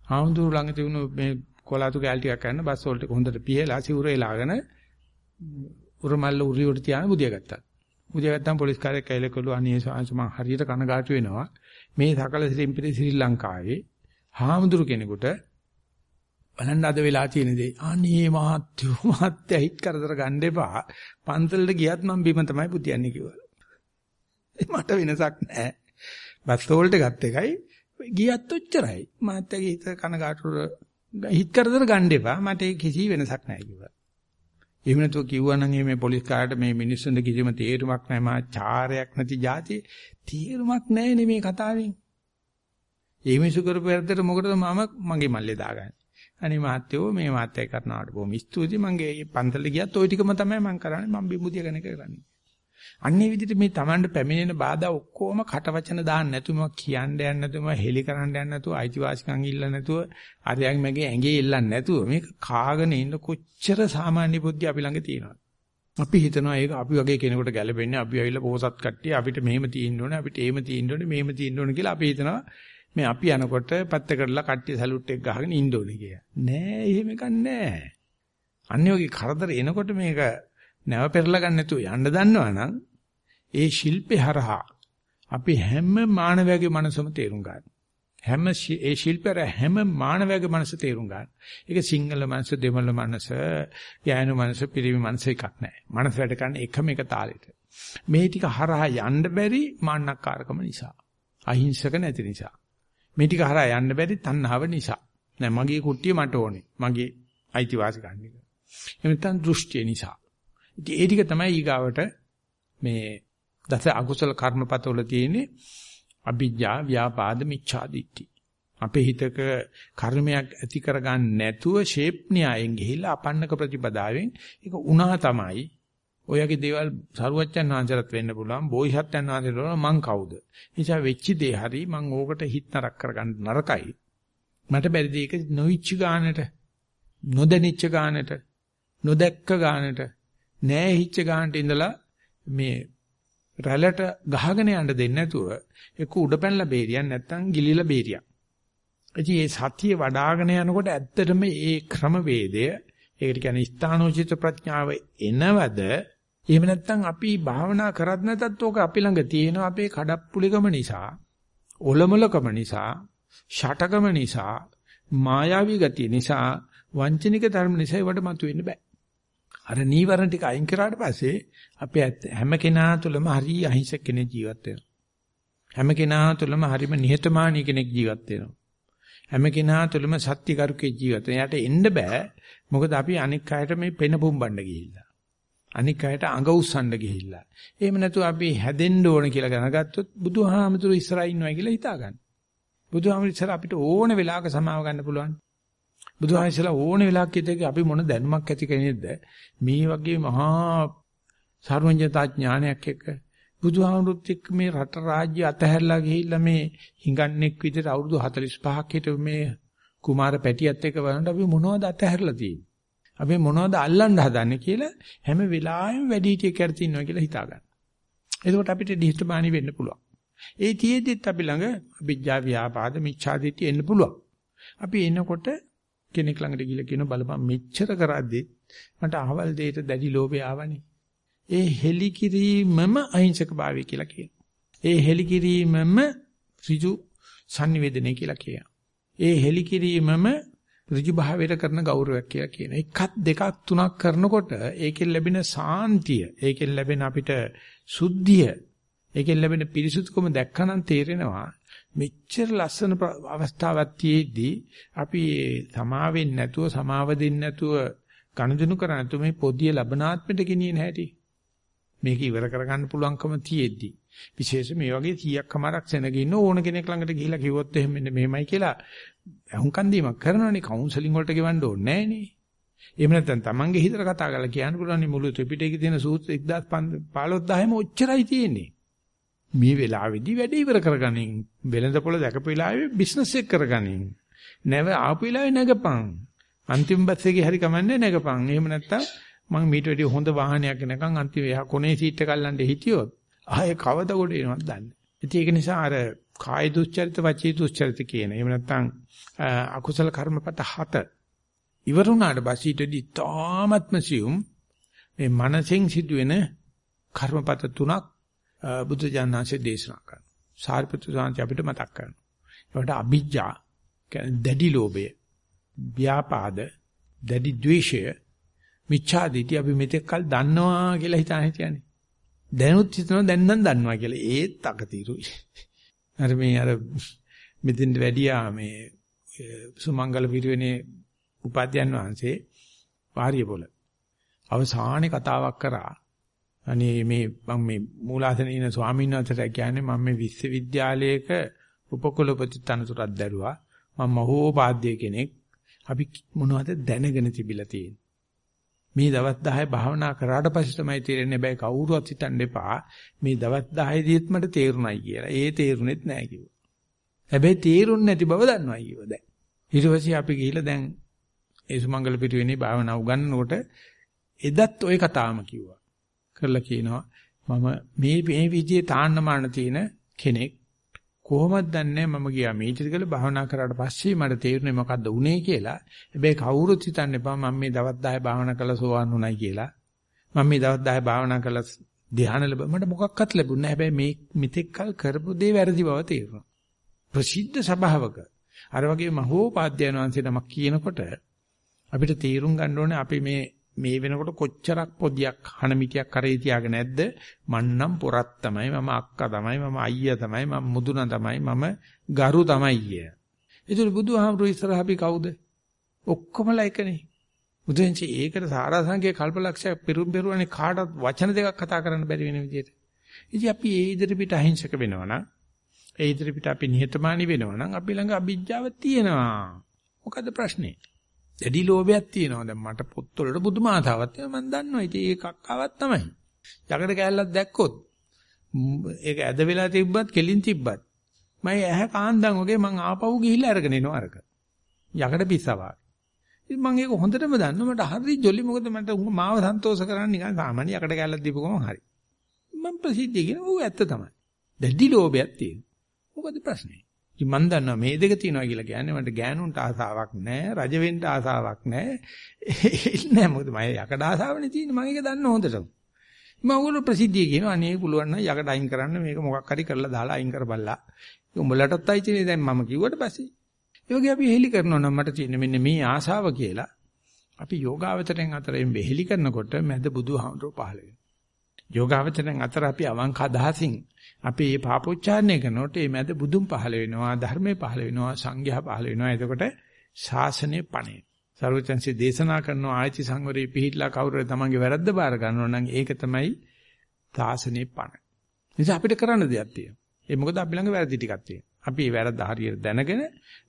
ආම්දු ළඟ තිබුණු මේ කොලාතු කැල් ටිකක් ගන්න බස් වලට හොඳට පිහලා සිවුරේ ලාගෙන උරමල්ල උරියට තියාන බුදියා ගත්තා. බුදියා ගත්තාම පොලිස් කාර්යයක් ඇවිල්ලා කළු අනේ සාංශ මං හරියට කනගාටු වෙනවා. මේ සකල ශ්‍රීම්පිරි ශ්‍රී ලංකාවේ හාමුදුරු කෙනෙකුට බලන්න අද වෙලා තියෙන දේ අනේ මහත්යෝ මහත්ය හිට කරදර ගන්න එපා පන්සලට ගියත් මම බිම තමයි පුතියන්නේ කිව්වා මට වෙනසක් නැහැ බස් වලට ගත් එකයි ගියත් ඔච්චරයි. මාත්‍යගේ හිත කනගාටුර හිත කරදර ගන්න එපා. මට කිසි වෙනසක් නැහැ කිව්වා. එහෙම නැතුව කිව්වනම් මේ පොලිස් කාර්යට මේ මිනිස්සුන්ට කිසිම තේරුමක් නැහැ. මා චාරයක් නැති જાතිය. තේරුමක් නැහැ මේ කතාවෙන්. ඒ මිනිස්සු කරපු වැරද්දට මොකටද මම මගේ මල්ලේ දාගන්නේ? අනේ මාත්‍යෝ මේ මාත්‍යය කරනවාට බොහොම ස්තුතියි. මගේ පන්තල ගියත් ওই ටිකම තමයි මම කරන්නේ. මම බිමුදිය ගැන කරන්නේ. අන්නේ විදිහට මේ Tamanට පැමිණෙන බාධා ඔක්කොම කටවචන දාන්න නැතුව කියන්න යන්න නැතුව හෙලි කරන්න යන්න නැතුව අයිතිවාසිකම් ඉල්ල නැතුව අරයන් මගේ ඇඟේ ඉල්ලන්න නැතුව මේක කාගෙන ඉන්න කොච්චර සාමාන්‍ය බුද්ධිය අපි ළඟ තියෙනවද අපි හිතනවා ඒක අපි වගේ කෙනෙකුට ගැලපෙන්නේ අපි ඇවිල්ලා පොහසත් කට්ටිය අපිට මෙහෙම තියෙන්න ඕනේ අපිට එහෙම තියෙන්න ඕනේ මෙහෙම තියෙන්න ඕනේ කියලා අපි හිතනවා මේ අපි යනකොට පැත්තකටලා කට්ටිය සැලුට් එක ගහගෙන ඉන්න ඕනේ කියලා. නෑ එහෙම එකක් නෑ. අන්නේ වගේ කරදර එනකොට මේක නැව පෙරලා ගන්න නැතුව යන්න දන්නවනම් ඒ ශිල්පේ හරහා අපි හැම මානවයාගේ මනසම තේරුම් ගන්න. හැම ඒ ශිල්පර හැම මානවයාගේ මනස තේරුම් ගන්න. ඒක සිංහල මනස, දෙමළ මනස, යායන මනස, පිරිමි මනස එකක් නැහැ. මනස වැඩ කරන එකම එක තාලෙට. මේ ටික හරහා යන්න බැරි මාන්නක්කාරකම නිසා. අහිංසක නැති නිසා. මේ ටික හරහා යන්න බැරි තණ්හාව නිසා. නෑ මගේ කුට්ටිය මට ඕනේ. මගේ අයිතිවාසිකම් එක. එහෙම නැත්නම් දෘෂ්ටිය නිසා. ඉතින් ඒ ටික තමයි ඊගාවට මේ දස අකුසල කර්මපතවල තියෙන්නේ අභිජ්ජා ව්‍යාපාද මිච්ඡාදිට්ඨි. අපේ හිතක කර්මයක් ඇති කරගන්න නැතුව ෂේප් න්‍යායෙන් ගිහිල්ලා අපන්නක ප්‍රතිපදාවෙන් ඒක උනා තමයි. ඔයගේ දේවල් සරුවච්චන් වහන්සේට වෙන්න පුළුවන්, බෝයිසත්යන් වහන්සේට වෙන්න මං කවුද? නිසා වෙච්ච දේ හරි මං ඕකට හිත නරක කරගන්න නරකයි. මට බැරි දෙයක නොවිච්ච ගානට, නොදැනිච්ච ගානට, නොදැක්ක ගානට, නෑහිච්ච ගානට ඉඳලා මේ රැළට ගහගෙන යන්න දෙන්නේ නැතුව එක්ක උඩ පැනලා බේරියක් නැත්තම් ගිලිලා බේරියක්. ඉතින් මේ සතිය වඩ아가න යනකොට ඇත්තටම මේ ක්‍රමවේදය ඒකට කියන්නේ ස්ථානෝචිත ප්‍රඥාව එනවද එහෙම නැත්නම් අපි භාවනා කරත් නැතත් ඕක අපි ළඟ තියෙනවා අපේ කඩප්පුලිකම නිසා ඔලමුලකම නිසා ෂටකම නිසා මායාවී ගතිය නිසා වංචනික ධර්ම නිසා ඒවට මතුවෙන්න බෑ අර නීවරණ ටික අයින් කරාට පස්සේ අපි හැම කෙනා තුළම හරි අහිංසක කෙනෙක් ජීවත් වෙනවා. හැම කෙනා තුළම හරිම නිහතමානී කෙනෙක් ජීවත් වෙනවා. හැම කෙනා තුළම සත්‍යකරුකේ ජීවත් වෙනවා. යාට එන්න බෑ. මොකද අපි අනික් අයට මේ පෙන පුම්බන්න ගිහිල්ලා. අනික් අයට අඟ උස්සන්න ගිහිල්ලා. එහෙම නැතුව අපි හැදෙන්න ඕන කියලා දැනගත්තොත් බුදුහාමුදුරු ඉස්සරහා ඉන්නවා කියලා හිතා ගන්න. බුදුහාමුදුරු ඉස්සර අපිට ඕන වෙලාවක සමාව ගන්න පුළුවන්. බුදුහාමුදුරුලා ඕන වෙලාවක ඉදදී අපි මොන දැනුමක් ඇති කෙනෙක්ද මේ වගේ මහා සර්වඥතා ඥානයක් එක්ක බුදුහාමුදුරුත් එක්ක මේ රට රාජ්‍ය අතහැරලා ගිහිල්ලා මේ හිඟන්නෙක් විදිහට අවුරුදු 45ක් හිටු මේ කුමාර පැටියත් එක්ක බලනකොට අපි මොනවද අතහැරලා තියෙන්නේ අපි මොනවද අල්ලන්න හදන්නේ කියලා හැම වෙලාවෙම වැඩි හිටිය කරති ඉන්නවා කියලා හිතා ගන්න. එතකොට අපිට දිහිතමානි වෙන්න පුළුවන්. ඒ තියේදිත් අපි ළඟ අභිජ්ජා ව්‍යාපාද මිච්ඡාදිට්ඨිය එන්න පුළුවන්. අපි එනකොට කෙනෙක් ළඟට ගිහලා කියන බලපන් මෙච්චර කරද්දි මට අහවල් දෙයට දැඩි ලෝභය ආවනේ. ඒ හෙලි කිරීමම අහිංසක භාවය කියලා කියනවා. ඒ හෙලි කිරීමම ඍජු sannivedana කියලා කියනවා. ඒ හෙලි කිරීමම ඍජු භාවයට කරන ගෞරවයක් කියලා කියනවා. එකක් දෙකක් තුනක් කරනකොට ඒකෙන් ලැබෙන සාන්තිය, ඒකෙන් ලැබෙන අපිට සුද්ධිය, ඒකෙන් ලැබෙන පිරිසුදුකම දැක්කනම් තේරෙනවා මෙච්චර ලස්සන අවස්ථාවක් තියේදී අපි සමාවෙන්නේ නැතුව සමාව දෙන්නේ නැතුව ගනුදෙනු කරන්නේ නැතුව මේ පොදිය ලබනාත්මයට ගෙනියන හැටි. මේක ඉවර කරගන්න පුළුවන්කම තියෙද්දි. විශේෂ මේ වගේ 100ක් කමාරක් සෙනග ඉන්න ඕන කෙනෙක් ළඟට ගිහිලා කිව්වොත් එහෙම මෙන්න මෙහෙමයි කියලා අහුම්කන් දීමක් කරනවනේ. කවුන්සලින් වලට ගෙවන්න ඕනේ නෑනේ එහෙම නැත්නම් Tamange හිතට කතා කරලා කියන්න පුළුවන් මුළු ත්‍රිපිටකයේ තියෙන සූත්‍ර 15000ම ඔච්චරයි තියෙන්නේ. මේ වෙලාවේදී වැඩ ඉවර කරගනින්. වෙළඳ පොළ දැකපු වෙලාවේ බිස්නස් එක කරගනින්. නැව ආපු වෙලාවේ නැගපන්. අන්තිම බස් එකේ හරි කමන්නේ නැගපන්. එහෙම නැත්තම් මම මීට වැඩිය හොඳ වාහනයක් නැකන් අන්තිම එහා කොනේ සීට් එක අල්ලන්න හිටියොත් ආයේ කවද කොට එනවද දන්නේ ඉතින් ඒක නිසා අර කාය දුස්චරිත වචී දුස්චරිත කියන. එහෙම නැත්තම් අකුසල කර්මපත හත ඉවරුණාට පස්සීටදී තාමත්ම සියුම්. මේ මනසෙන් සිදුවෙන කර්මපත තුනක් බුදු ජානනාංශයේ දේශනා කරනවා. සාරිපුත්‍ර සාන්ති අපිට මතක් කරනවා. ඒකට අභිජ්ජා කියන්නේ දැඩි ලෝභය, ව්‍යාපාද, දැඩි ද්වේෂය, මිච්ඡාදිටි අපි මෙතෙක් කල් දන්නවා කියලා හිතාන හිටියනේ. දැනුත් හිතනවා දැන් නම් දන්නවා කියලා. ඒත් අකතිරුයි. අර මේ අර මෙතෙන් වැඩියා මේ සුමංගල පිරිවෙනේ උපාධ්‍යයන් වහන්සේ වාරිය පොළ අවසානයේ කතාවක් කරා අනේ මේ මම මේ මූලාසනේ ඉන්න ස්වාමීන් වහන්සේට කියන්නේ මම මේ විශ්වවිද්‍යාලයක උපකුලපති තනතුරක් දැරුවා. මම මහෝපාද්‍ය කෙනෙක්. අපි මොනවද දැනගෙන තිබිලා තියෙන්නේ. මේ දවස් 10 භාවනා කරාට පස්සේ තමයි තේරෙන්නේ බෑ කවුරුවත් හිතන්න එපා. මේ දවස් 10 දීත් මට තේරුණයි කියලා. ඒ තේරුණෙත් නෑ කිව්වා. හැබැයි තේරුන්නේ නැති බව දන්නවා කිව්වා දැන්. ඊට පස්සේ අපි ගිහිල්ලා දැන් ඒ සුමංගල පිටුවේනේ භාවනා උගන්වනකොට එදත් ওই කතාවම කිව්වා. කරලා කියනවා මම මේ මේ විදිහේ තාන්නමාන තියෙන කෙනෙක් කොහොමද දන්නේ මම ගියා මේ ටිකල භාවනා කරාට පස්සේ මට තේරුනේ මොකද්ද උනේ කියලා. හැබැයි කවුරුත් හිතන්න එපා මම මේ දවස් 10 භාවනා කළා සෝවන් වුණයි කියලා. මම මේ දවස් 10 භාවනා කළා ධ්‍යාන ලැබ මට මොකක්වත් ලැබුණේ නැහැ. හැබැයි මේ මෙතෙක් කල් කරපු දේ වැරදි බව තේරුණා. ප්‍රසිද්ධ සභාවක අර වගේ මහෝපාද්‍යයන් වහන්සේ නමක් කියනකොට අපිට තේරුම් ගන්න ඕනේ අපි මේ මේ වෙනකොට කොච්චරක් පොදියක් හනමිටියක් කරේ තියාගෙන නැද්ද මන්නම් පොරක් තමයි මම අක්කා තමයි මම අයියා තමයි මම මුදුන තමයි මම ගරු තමයි කිය. ඒතර බුදුහාමුදුරු ඉස්සරහ අපි කවුද? ඔක්කොමලා එකනේ. බුදුන්සේ ඒකට සාරාංශකයේ කල්පලක්ෂයක් පෙරුම් පෙරුවනේ කාටවත් වචන දෙකක් කතා කරන්න බැරි වෙන විදිහට. ඉතින් අපි ඒ ඉදිරි පිට අහිංසක වෙනවා නම් ඒ ඉදිරි පිට අපි නිහතමානී වෙනවා නම් අපි ළඟ අභිජ්ජාව තියෙනවා. මොකද ප්‍රශ්නේ? දැඩි ලෝභයක් තියෙනවා. දැන් මට පොත්වලට බුදුම ආතාවක් තියෙනවා මම දන්නවා. ඉතින් ඒකක් ආවත් තමයි. යකඩ කෑල්ලක් දැක්කොත් ඒක ඇද වෙලා තිබ්බත් කෙලින් තිබ්බත් මම ඇහැ කාන්දන් වගේ මං ආපහු ගිහිල්ලා අරගෙන එනවා අරක. යකඩ පිස්සවා. ඉතින් මම ඒක හොඳටම දන්නවා මට හරි ජොලි මොකද මට මාව සන්තෝෂ කරන්න නිකන් සාමාන්‍ය යකඩ කෑල්ලක් දීපු ගමන් හරි. මම ප්‍රසිද්ධිය කියන ඌ ඇත්ත තමයි. දැඩි ලෝභයක් තියෙනවා. මොකද ප්‍රශ්නේ? ඉතින් මම දන්නවා මේ දෙක තියෙනවා කියලා කියන්නේ මට ගෑනුන්ට ආසාවක් නැහැ, රජ වෙන්න ආසාවක් නැහැ. නෑ මොකද මම යකඩ ආසාවනේ තියෙන්නේ මම ඒක දන්න හොඳටම. මම උගල ප්‍රසිද්ධිය කියනවා අනේ පුළුවන් නම් යකඩ අයින් කරන්න මේක මොකක් හරි කරලා දාලා අයින් කරපල්ලා. උඹලටත් අයිතිනේ දැන් මම කිව්වට පස්සේ. ඒ වගේ අපි හෙලි කරනවා නම් මට තියෙන මෙන්න මේ ආසාව කියලා. අපි යෝගාවචරයෙන් අතරින් වෙහෙලි කරනකොට මැද බුදුහාමුදුරුවෝ පහළ වෙනවා. යෝගාවචරයෙන් අතර අපි අවංක අදහසින් අපි මේ පාපෝච්චාරණය කරනකොට මේ මැද බුදුන් පහළ වෙනවා, ධර්මයේ පහළ වෙනවා, සංඝයා පහළ වෙනවා. එතකොට ශාසනය පණේ. සර්වචන්සේ දේශනා කරන ආයති සංවරේ පිහිట్లా කවුරුහරි තමන්ගේ වැරද්ද බාර ගන්නවා නම් ඒක තමයි ශාසනයේ පණ. නිසා අපිට කරන්න දෙයක් තියෙනවා. ඒ මොකද අපි ළඟ වැරදි ටිකක් තියෙනවා. අපි මේ වැරද්ද හරියට දැනගෙන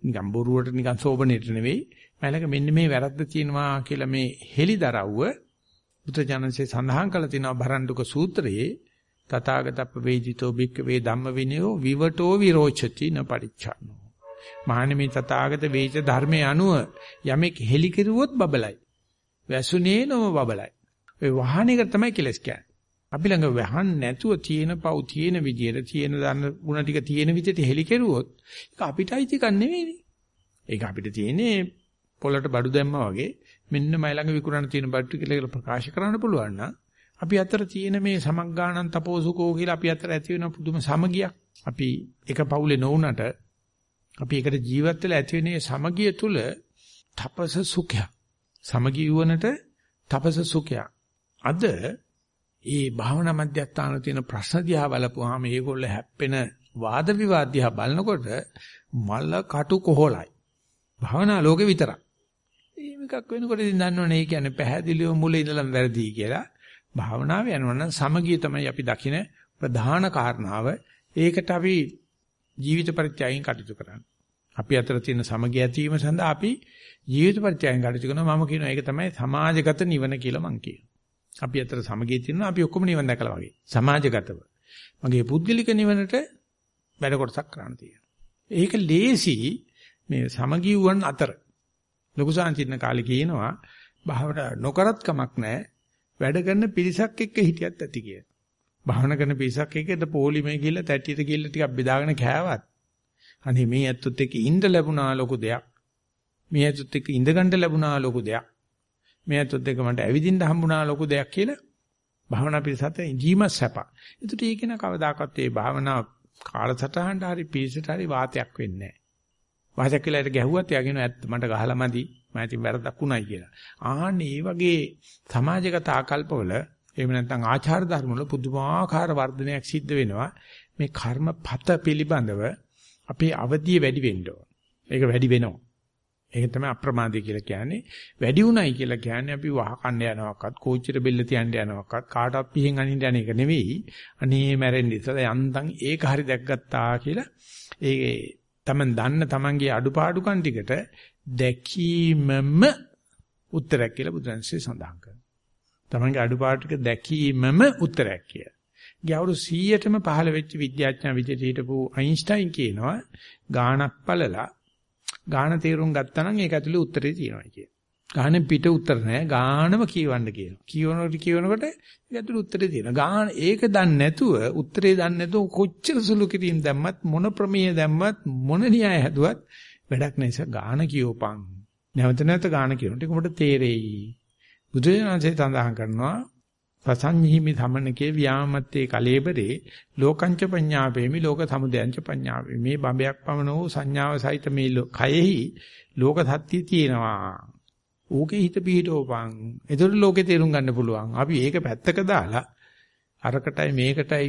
නිකන් බොරුවට නිකන් සෝබනේට නෙවෙයි මයිලක මෙන්න මේ වැරද්ද තියෙනවා කියලා මේ හෙලිදරව්ව බුදුජානන්සේ සඳහන් කළ තිනවා බරණ්ඩුක සූත්‍රයේ තථාගතප්ප වේදිතෝ බික්ක වේ ධම්ම විනයෝ විවටෝ විරෝචති න පරිච්ඡානෝ මහණෙනි තථාගත වේච ධර්මයේ අනුව යමෙක් හෙලි කෙරුවොත් බබලයි. වැසුනේ නොම බබලයි. ඔය වහන එක තමයි කෙලස් කියන්නේ. අපි ළඟ වහන් නැතුව තියෙන පව් තියෙන විදියට තියෙන දන්න ಗುಣ ටික තියෙන විදියට හෙලි කෙරුවොත් ඒක අපිටයි තිකක් නෙවෙයිනේ. ඒක අපිට තියෙන්නේ පොළට බඩු දැම්මා වගේ මෙන්න මයි ළඟ විකුණන තියෙන බඩු කියලා ප්‍රකාශ කරන්න පුළුවන් නම් අපි අතර තියෙන මේ සමග්ගාණන් තපෝසුකෝ කියලා අපි අතර ඇති වෙන පුදුම සමගියක්. අපි එක පවුලේ නොවුනට අපි එකට ජීවත් වෙලා ඇති වෙන සමගිය තුල තපස සුඛයක්. සමගිය වුණට තපස සුඛයක්. අද ඒ භාවනා මධ්‍යස්ථාන තියෙන ප්‍රශ්න දිහා බලපුවාම මේගොල්ල හැප්පෙන වාද විවාද දිහා බලනකොට මල කටු කොහොලයි. භාවනා ලෝකේ විතරක්. එහෙම එකක් වෙනකොට ඉතින් දන්නවනේ ඒ කියන්නේ පැහැදිලිව මුල ඉඳලම වැරදි කියලා. භාවනාව යනවා නම් සමගිය තමයි අපි දකින ප්‍රධාන කාරණාව. ඒකට අපි ජීවිත පරිත්‍යාගයෙන් කටයුතු කරන්නේ. අපි අතර තියෙන සමගිය ඇතිවීම සඳහා අපි ජීවිත පරිත්‍යාගයෙන් කටයුතු කරනවා. මම කියනවා ඒක තමයි සමාජගත නිවන කියලා මං කියනවා. අපි අතර සමගිය තියෙනවා අපි ඔක්කොම නිවන් දැකලා වගේ. සමාජගතව. මගේ පුද්ගලික නිවනට වැඩ කොටසක් කරන්න තියෙනවා. ඒක ලේසි මේ සමගියුවන් අතර. ලොකු සාංචින්න කාලේ කියනවා භාවනා නොකරත් කමක් නැහැ. වැඩ කරන පිරිසක් එක්ක හිටියත් ඇති කිය. භාවනා කරන පිරිසක් එක්කද පොලිමේ ගිහිල්ලා තැටියට ගිහිල්ලා ටිකක් බෙදාගෙන කෑවත්. අනේ මේ ඇත්තොත් එක්ක ඉඳ ලැබුණා ලොකු දෙයක්. මේ ඇත්තොත් එක්ක ඉඳගන්න ලැබුණා ලොකු දෙයක්. මේ ඇත්තොත් එක්ක මට ඇවිදින්න හම්බුණා ලොකු දෙයක් කියලා භාවනා පිරිසත් ජීම සැප. ඒකට ඒක න කවදාකවත් මේ භාවනා කාලසටහනට හරි පිරිසට හරි වාතයක් වෙන්නේ නැහැ. වාතයක් කියලා ඒක ගැහුවත් එයාගෙන ඇත්ත මට ගහලා මදි මම ඉතින් වැරද්දක් උනායි කියලා. ආන්නේ මේ වගේ සමාජගත ආකල්පවල එහෙම නැත්නම් ආචාර ධර්ම වල පුදුමාකාර වර්ධනයක් සිද්ධ වෙනවා. මේ කර්මපත පිළිබඳව අපේ අවධිය වැඩි වෙන්න ඒක වැඩි වෙනවා. ඒක තමයි අප්‍රමාදී කියලා කියන්නේ. වැඩි උණයි කියලා කියන්නේ අපි වහකණ්ඩ යනවක්වත්, කෝච්චියට බෙල්ල තියන්න යනවක්වත්, කාටවත් පිහෙන් අනින්න යන එක නෙවෙයි. අනේ මැරෙන්න ඉස්සලා යන්තම් ඒක හරි දැක්ගත්තා කියලා ඒ තමන් දන්න තමන්ගේ අඩුපාඩුකම් ටිකට දැකීමම උත්තරයක් කියලා බුදුන්සේ සඳහන් කරනවා. තමන්ගේ අඩුපාඩු ටික දැකීමම උත්තරයක් කියලා. ගියවරු 100ටම පහළ වෙච්ච විද්‍යාඥයා විදිහට හිටපු අයින්ස්ටයින් කියනවා ගාණක් පළලා ගාණ තේරුම් ගත්තා නම් ඒක ඇතුලේ උත්තරේ තියෙනවා කියලා. ගාණෙන් පිට උත්තර නැහැ ගාණම කියවන්න කියනවා. කියවනකොට කියවනකොට ඒක ඇතුලේ උත්තරේ තියෙනවා. ගාණ ඒක දන්නේ නැතුව උත්තරේ දන්නේ නැතුව කොච්චර සුළු කිරීම දැම්මත් මොන ප්‍රමේය දැම්මත් මොන න්‍යාය හැදුවත් වැඩක් නැහැ ගාන කියෝපං. නැවත නැවත ගාන කියනකොට ඒක උඹට තේරෙයි. බුදුරජාණන්සේ සඳහන් කරනවා පසඤ්ඤීමි ධමනකේ ව්‍යාමත්තේ කලේබරේ ලෝකංච පඤ්ඤාපේමි ලෝක සමුදයංච පඤ්ඤාපේ මේ බඹයක් පමණ වූ සංඥාව සහිත මේ කයෙහි ලෝක සත්‍ය තියෙනවා ඌකේ හිත පිහිටෝපං එතකොට ලෝකේ තේරුම් ගන්න පුළුවන් අපි ඒක පැත්තක දාලා අරකටයි මේකටයි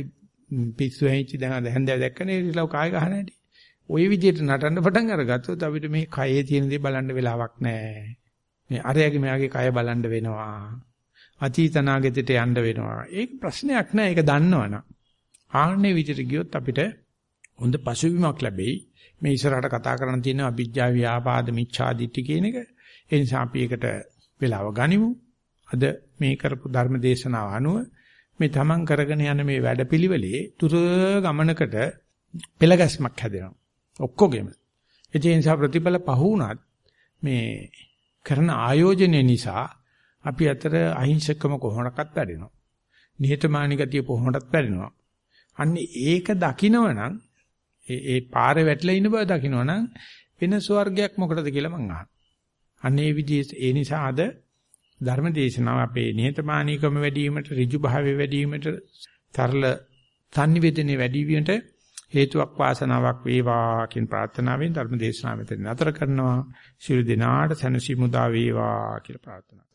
පිස්සු හැංචි දැන් හැන්දෑව දැක්කනේ ඉතිලා කාය ගහන හැටි ওই විදිහට නටන්න පටන් අරගත්තොත් අපිට මේ කයේ තියෙන දේ බලන්න වෙලාවක් නැහැ. මේ අරයාගේ මෙයාගේ කය බලන්න වෙනවා. අතීත නාගෙතට යන්න වෙනවා. ඒක ප්‍රශ්නයක් නෑ. ඒක දන්නවනම්. ආන්නේ විදිහට ගියොත් අපිට හොඳ පසුබිමක් ලැබෙයි. මේ ඉස්සරහට කතා කරන්න තියෙන අභිජ්ජා ව්‍යාපාද මිච්ඡා දිට්ඨි කියන එක. ඒ නිසා අපි ඒකට වෙලාව ගනිමු. අද මේ කරපු ධර්ම දේශනාව අනුව මේ තමන් කරගෙන යන මේ වැඩපිළිවෙලේ තුර ගමනකට පෙළගැස්මක් හැදෙනවා. ඔක්කොගෙම. ඒ නිසා ප්‍රතිඵල පහ වුණත් මේ කරන ආයෝජනය නිසා අපි අතර අහිංසකම කොහොමඩක්වත් වැඩෙනවා. නිහතමානී ගතිය කොහොමඩක්වත් වැඩෙනවා. අන්න ඒක දකිනවනම් ඒ ඒ පාරේ වැටලා ඉන්න බව දකිනවනම් වෙන ස්වර්ගයක් මොකටද කියලා මං අහනවා. අන්න ඒ විදිහේ ඒ නිසා අද ධර්ම දේශනාව අපේ නිහතමානීකම වැඩි වීමට ඍජු භාවය වැඩි වීමට තරල සංනිවේදනයේ වැඩි වීමට හේතුවක් වාසනාවක් වේවා කියන ප්‍රාර්ථනාවෙන් ධර්ම දේශනාව මෙතන නතර කරනවා. ශිරු දිනාට සනසි මුදා වේවා කියලා ප්‍රාර්ථනා